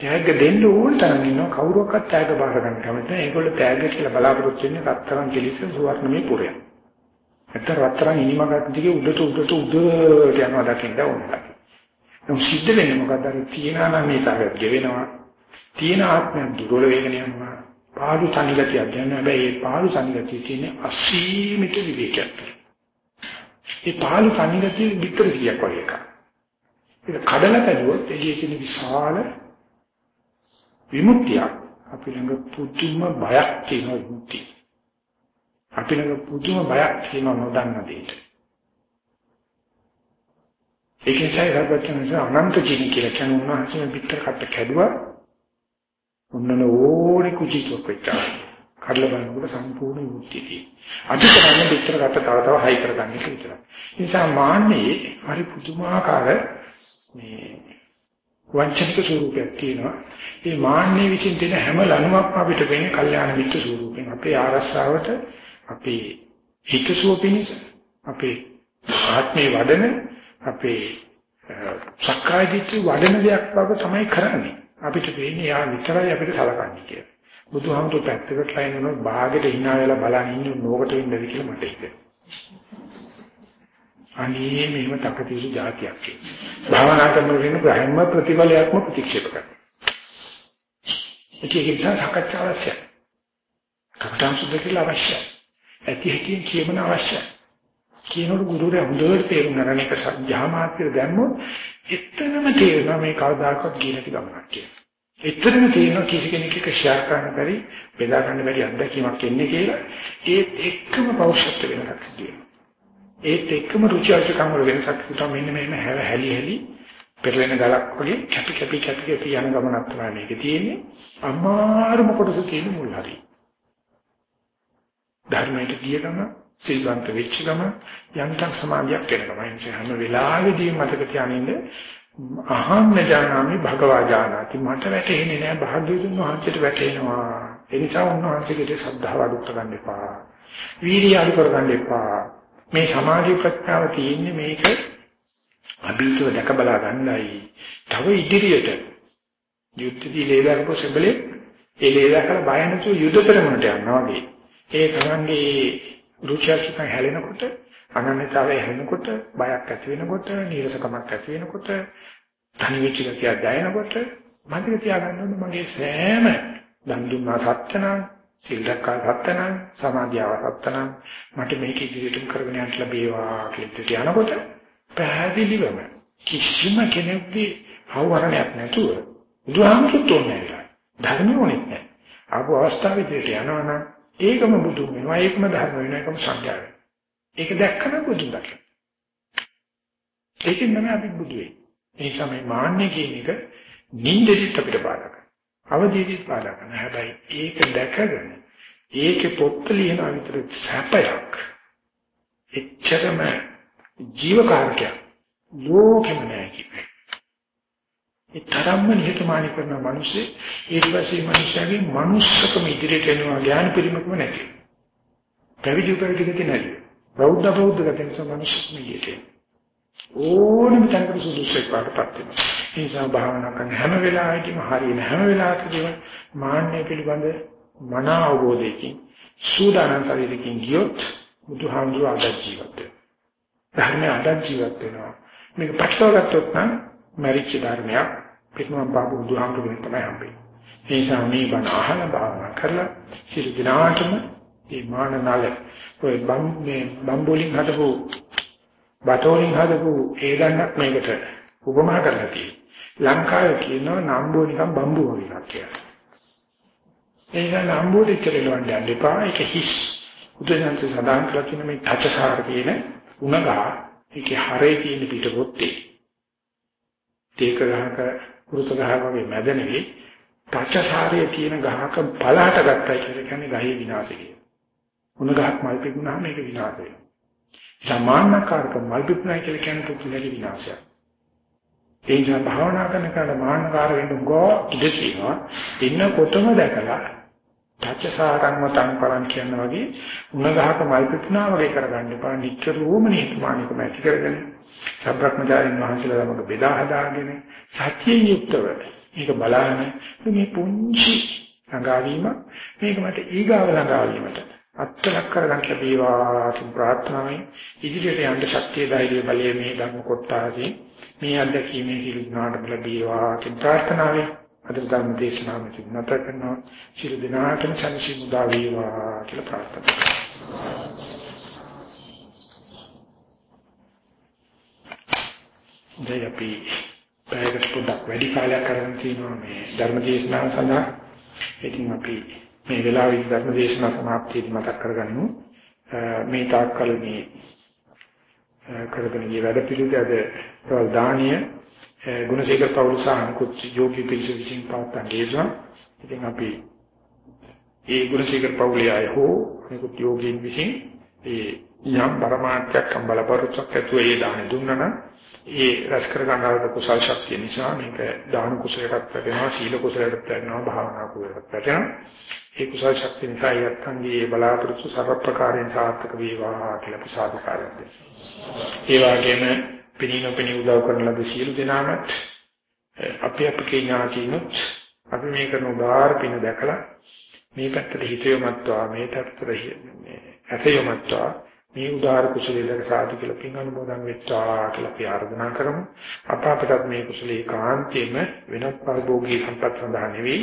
ත්‍යාග දෙන්න ඕන තරම් ඉන්නවා කවුරක්වත් ත්‍යාග බාර ගන්න කැමති නැහැ. ඒගොල්ලෝ ත්‍යාග කියලා බලාපොරොත්තු වෙන්නේ රත්තරන් කෙලිස සුවර්ණමේ පුරයක්. නැත්නම් රත්තරන් ඉනිමකට දිගේ උඩට උඩට උඩට යනවා දකින්න ඕනේ. නමුත් සිද්ධ වෙන්නේ මොකද අර තියනා නම් මේ තරයක් ගෙවෙනවා. තියෙන ආත්මය දුර්වල වේගන යනවා. පාළු තනිගතියක් දැනෙන හැබැයි ඒ පාළු තනිගතිය තියෙන අසීමිත විවේකයක්. ඒ පාළු තනිගතිය විතර කියක් වගේ එකක්. ඒක කඩලා බැලුවොත් එළියේ තියෙන විශාල විමුක්තිය අපි ළඟ පුදුම බයක් තියෙන විමුක්තිය. අපි ළඟ පුදුම බයක් තියෙන නොදන්න දෙයට. ඒක නිසා රබතනස අනන්ත ජීනි කියලා කියන උන්වහන්සේ පිටර කට කැඩුවා. ඔන්නන ඕනේ කුචිතුවක් වෙච්චා. කඩලා බලනකොට සම්පූර්ණ විමුක්තිය. අද කරන්නේ පිටර කට තව තව හයි කරගන්න එක විතරයි. ඒ නිසා මාන්නේ හරි පුදුමාකාර මේ වංචනික ස්වරූපයක් තියෙනවා. මේ මාන්නේ විසින් දෙන හැම ලණුවක්ම අපිට වෙන්නේ කල්යාණ මිත්‍ර ස්වරූපෙන්. අපේ ආරස්සාවට, අපේ හිතසුව පිණිස, අපේ ආත්මේ වඩන, අපේ සක්කාය දිට්ඨි වඩන දෙයක් බව තමයි කරන්නේ. අපිට වෙන්නේ යා විතරයි අපිට සලකන්නේ කියලා. බුදුහාමුදුරු පැත්තකට ලයිනනොත් භාගෙට hina වෙලා බලන් ඉන්න නෝකට වෙන්නද කියලා මට හිතෙනවා. අනේ මෙහෙම තකතිසු જાතියක් කියලා. භාවනා කරනකොට වෙන බ්‍රහ්ම ප්‍රතිඵලයක්ම ප්‍රතික්ෂේප කරනවා. ඒක නිසා සකච්ඡා අවශ්‍යයි. කපටම් සුද්ධ කියලා අවශ්‍යයි. ඇති හැටියෙන් කියමන අවශ්‍යයි. කියනකොට ගුරුවරයා හොඳට තේරුම් ගන්න එක සත්‍යමාත්‍ය දැම්මොත් එතනම තේරෙනවා මේ කවදාකවත් ගිනති ගමනක් කියලා. එතරම් තේරෙනවා කිසි කෙනෙක් එක්ක ෂෙයා කරන්න බැරි, බෙදා ගන්න බැරි අත්දැකීමක් එන්නේ කියලා. ඒත් එක්කම පෞෂත්ව වෙනසක් තියෙනවා. ඒත් එක්කම රුචි අරුචිකම් වල වෙනසක් තියෙනවා. මෙන්න මේම හැව හැලි හැලි පෙරලෙන ගලක් වගේ කැපි කැපි කැපි කැපි යන ගමනක් තමයි මේක තියෙන්නේ. අමාරුම කොටස තියෙන මුල් හරි. ධර්මයට ගිය ගම සිල්වන්ත වෙච්ච ගම යන්තම් සමාධියක් වෙනවා. ඒ නිසා හැම වෙලාවෙදීම මතක තියාගන්න අහන්න ජානාමි භගවා ජානාති මට වැටෙන්නේ නෑ භාග්‍යවතුන් වහන්සේට වැටෙනවා. ඒ නිසා උන්වහන්සේගේ ශ්‍රද්ධාව අඩු කරගන්න එපා. වීර්යය අඩු කරගන්න එපා. මේ සමාධි ප්‍රඥාව තියෙන්නේ මේක අභීතව දැක බලා ගන්නයි. තව ඉදිරියට යුද්ධදී ලේදාරපො සෙබලේ ඒ ලේදාකල බය නැතුව යුද්ධ කරමුට යනවා වගේ. ඒ තමන්ගේ රුචියකින් හැලෙනකොට අනන්‍යතාවය හැලෙනකොට බයක් ඇති වෙනකොට නීරසකමක් ඇති වෙනකොට තනි වෙච්ච ගතිය දැනෙනකොට මතක තියාගන්න ඕනේ මගේ සෑම දන් දුන්නා සත්‍යනම් සිල් රැක්කා සත්‍යනම් සමාධියව සත්‍යනම් මට මේක ඉදිරියටම කරගෙන යන්න ලැබේවා කියලා කියනකොට පැහැදිලිවම කිසිම කෙනෙකුගේ අවවරණයක් නැතුව බුදුහාමුදුරුවෝ තෝරන්නේ නැහැ. ධර්ම ඕනෙත් නැහැ. ආපු අවස්ථාවේදී යනවා නම් ඒකම බුදු වෙනවා ඒකම ධර්ම වෙනවා ඒකම සංඥා වෙනවා. ඒක දැක්කම බුදුන් දකිනවා. ඒකෙන් තමයි අපි බුදු වෙන්නේ. ඒ තමයි මාන්නේ කියන එක නින්දෙදිත් අපිට බාධා කරනවා. අවදීදිත් බාධා කරනවා. හැබැයි ඒක දැකගෙන ඒකේ පොත් ලියන විතර සැපයක් එච්චරම ජීවකාරකයක් ලෝකෙම නැහැ කියන්නේ. ඒ තරම්ම නිහතමානී කරන මිනිස්සේ ඊට පස්සේ මිනිස්යාගේ මනුස්සකම ඉදිරියට එනවා ඥාන පිරිමකම නැති. පැවිදි පැවිදි ගති නැති. බෞද්ධ බෞද්ධ ගති නිසා මනුස්සකම ඉදිරියට ඕනම තැනකට සුදුසුක් පාටපත් වෙනවා. ඒ නිසා භාවනා කරන හැම වෙලාවෙදීම හරියන හැම වෙලාවකදීම මාන්නය පිළිබඳ මන අවබෝධයකින් සූදානම් ශරීරකින් ගියොත් බුදුහාමුදුරුවෝ අද ජීවත් වෙනවා. ධර්මයේ අද ජීවත් වෙනවා. මේක පැත්තව ගත්තොත් නම් මරිච්ච ධර්මයක් පිටමම් පාපු බුදුහාමුදුරුවෝ තමයි හම්බෙන්නේ. ඒ නිසා මේ බණ අහන භාවනා කරලා සිල් දිනාටම මේ මානනාල ඔය බම් මේ බම්බෝලින් හදපු බටෝලින් හදපු ඒ ගන්නක් මේකට උපමා කරලා තියෙනවා. ලංකාවේ කියනවා නම්බෝ නිකන් බම්බු වගේ කියලා. ඒ නිසා නම්බෝට ඉච්චරලවන්න යන්න එපා. ඒක හිස්. උදේන්ස සදාන් කරලා තියෙන මේ තචසාර කියන උණගහ ඒකේ හරේ තියෙන පිටපොත්තේ තේක ගහක පුරුත ගහ වගේ මැද නෙවෙයි පච්චසාරයේ තියෙන ගහක පළාට ගත්තයි කියලා කියන්නේ ගහේ විනාශය කියලා. උණ ගහක් මල් පිපුණාම මේක විනාශ වෙනවා. සමානකාරක මල් පිපුණා කියලා කියන්නේ පුදුලගේ විනාශයක්. ඒ නිසා භාවනා කරන කාල මානකාර වෙන්න ගෝ ඉඳ තියෙනවා. ඉන්නකොටම දැකලා තච්චසාරං මතං පරං කියන වගේ උණ ගහක මල් පිපුණා වගේ කරගන්න එපා. නිච්චරෝම නිහතමානීකම ඇති කරගෙන සබ්‍රක්‍මචාරින් වහන්සේලා ළමක බෙදා හදාගෙන සත්‍යයෙන් යුක්තව මේක බලන්න මේ පුංචි ළඟාවීම මේක මට ඊගාව ළඟාවීමට අත්ලක් කරගන්න ලැබේවා කියන ප්‍රාර්ථනාවයි. ඉදිරියට යන්න ශක්තිය ධෛර්ය බලය මේ ධර්ම කොටාදී මේ අධ්‍යක්ීමේ හිරුණාට ලැබේවා කියන ප්‍රාර්ථනාවයි. අද ධර්ම දේශනාව මෙතන නැත කරනවා. ශිරු දිනාටම සංසිමුදා වේවා කියලා ප්‍රාර්ථනා කරනවා. දැන් අපි පැයකට පොඩ්ඩක් වැඩි කාලයක් කරගෙන තියෙනවා මේ ධර්ම දේශනාව සඳහා. ඉතින් අපි මේ වෙලාවේ ධර්ම දේශනාව සමාප්තියදී මතක් කරගන්නු. මේ තාක්කල් මේ කරගෙන ගිය වැඩ පිළිවෙලද ප්‍රදානීය ගුණසේකර පෞල් සාහනකුත් යෝගී පිළිස විසින් පාත්තන් ගේනවා. ඉතින් අපි ඒ ගුණසේකර පෞලේ අය හෝ නිකුත් යෝගීන් විසින් ඒ යම් පරමාර්ථයක් බලපරුත්‍යක් ඇතුළේ ඒ දාන දුන්නා නම් ඒ රැස් කර ගන්නාලද කුසල් ශක්තිය නිසා මේක දාන කුසලයකට වැටෙනවා සීල කුසලයකට වැටෙනවා භාවනා කුසලයකට වැටෙනවා. ඒ කුසල් ශක්තිය නිසා යත්කන්ගේ බලාපොරොත්තු සර්ව ප්‍රකාරයෙන් සාර්ථක වේවා කියලා ප්‍රසාදකාරයක් ඒ වගේම පිනිනො පිනි උදව් කරන ලද සියලු දෙනාම අපි අපේ ඥාතිනුත් අපි මේ කරන උදාාර පින දැකලා මේ පැත්තට හිත යොමත්වා මේ පැත්තට ඇත යොමත්වා මේ උදාාර කුසලයක සාදු කියලා පින් අනුමෝදන් වෙච්චා කියලා අපි ආරාධනා කරමු. අප අපටත් මේ කුසලයේ කාන්තේම වෙනත් පරිභෝගී සම්පත් සඳහා නෙවෙයි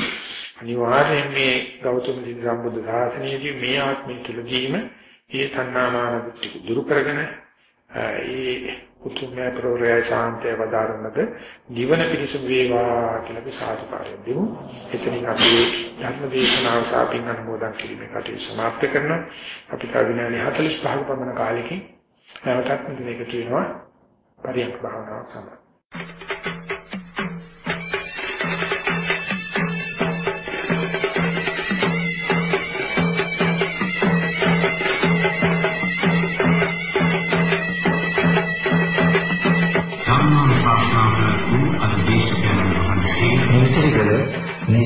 අනිවාර්යයෙන් මේ ගෞතම සම්බුද්ධ ශාසනයේදී මේ ආත්මය තුළදීම මේ තණ්හාමාන දුරු කරගෙන ඒ උතුම්මය ප්‍රෝරය ශාන්තය වදාරනද නිවන පිණිස වේවා කියලා අපි සාදුකාරය දෙමු. එතනින් අපි ධර්ම දේශනාව සාපින් අනුමෝදන් කිරීමේ කටයුතු සමාප්ත කරනවා. අපි තව විනාඩි 45ක පමණ කාලෙකින් නැවතත් මෙතන එකතු වෙනවා. පරියන්ක භාවනාවක් සඳහා.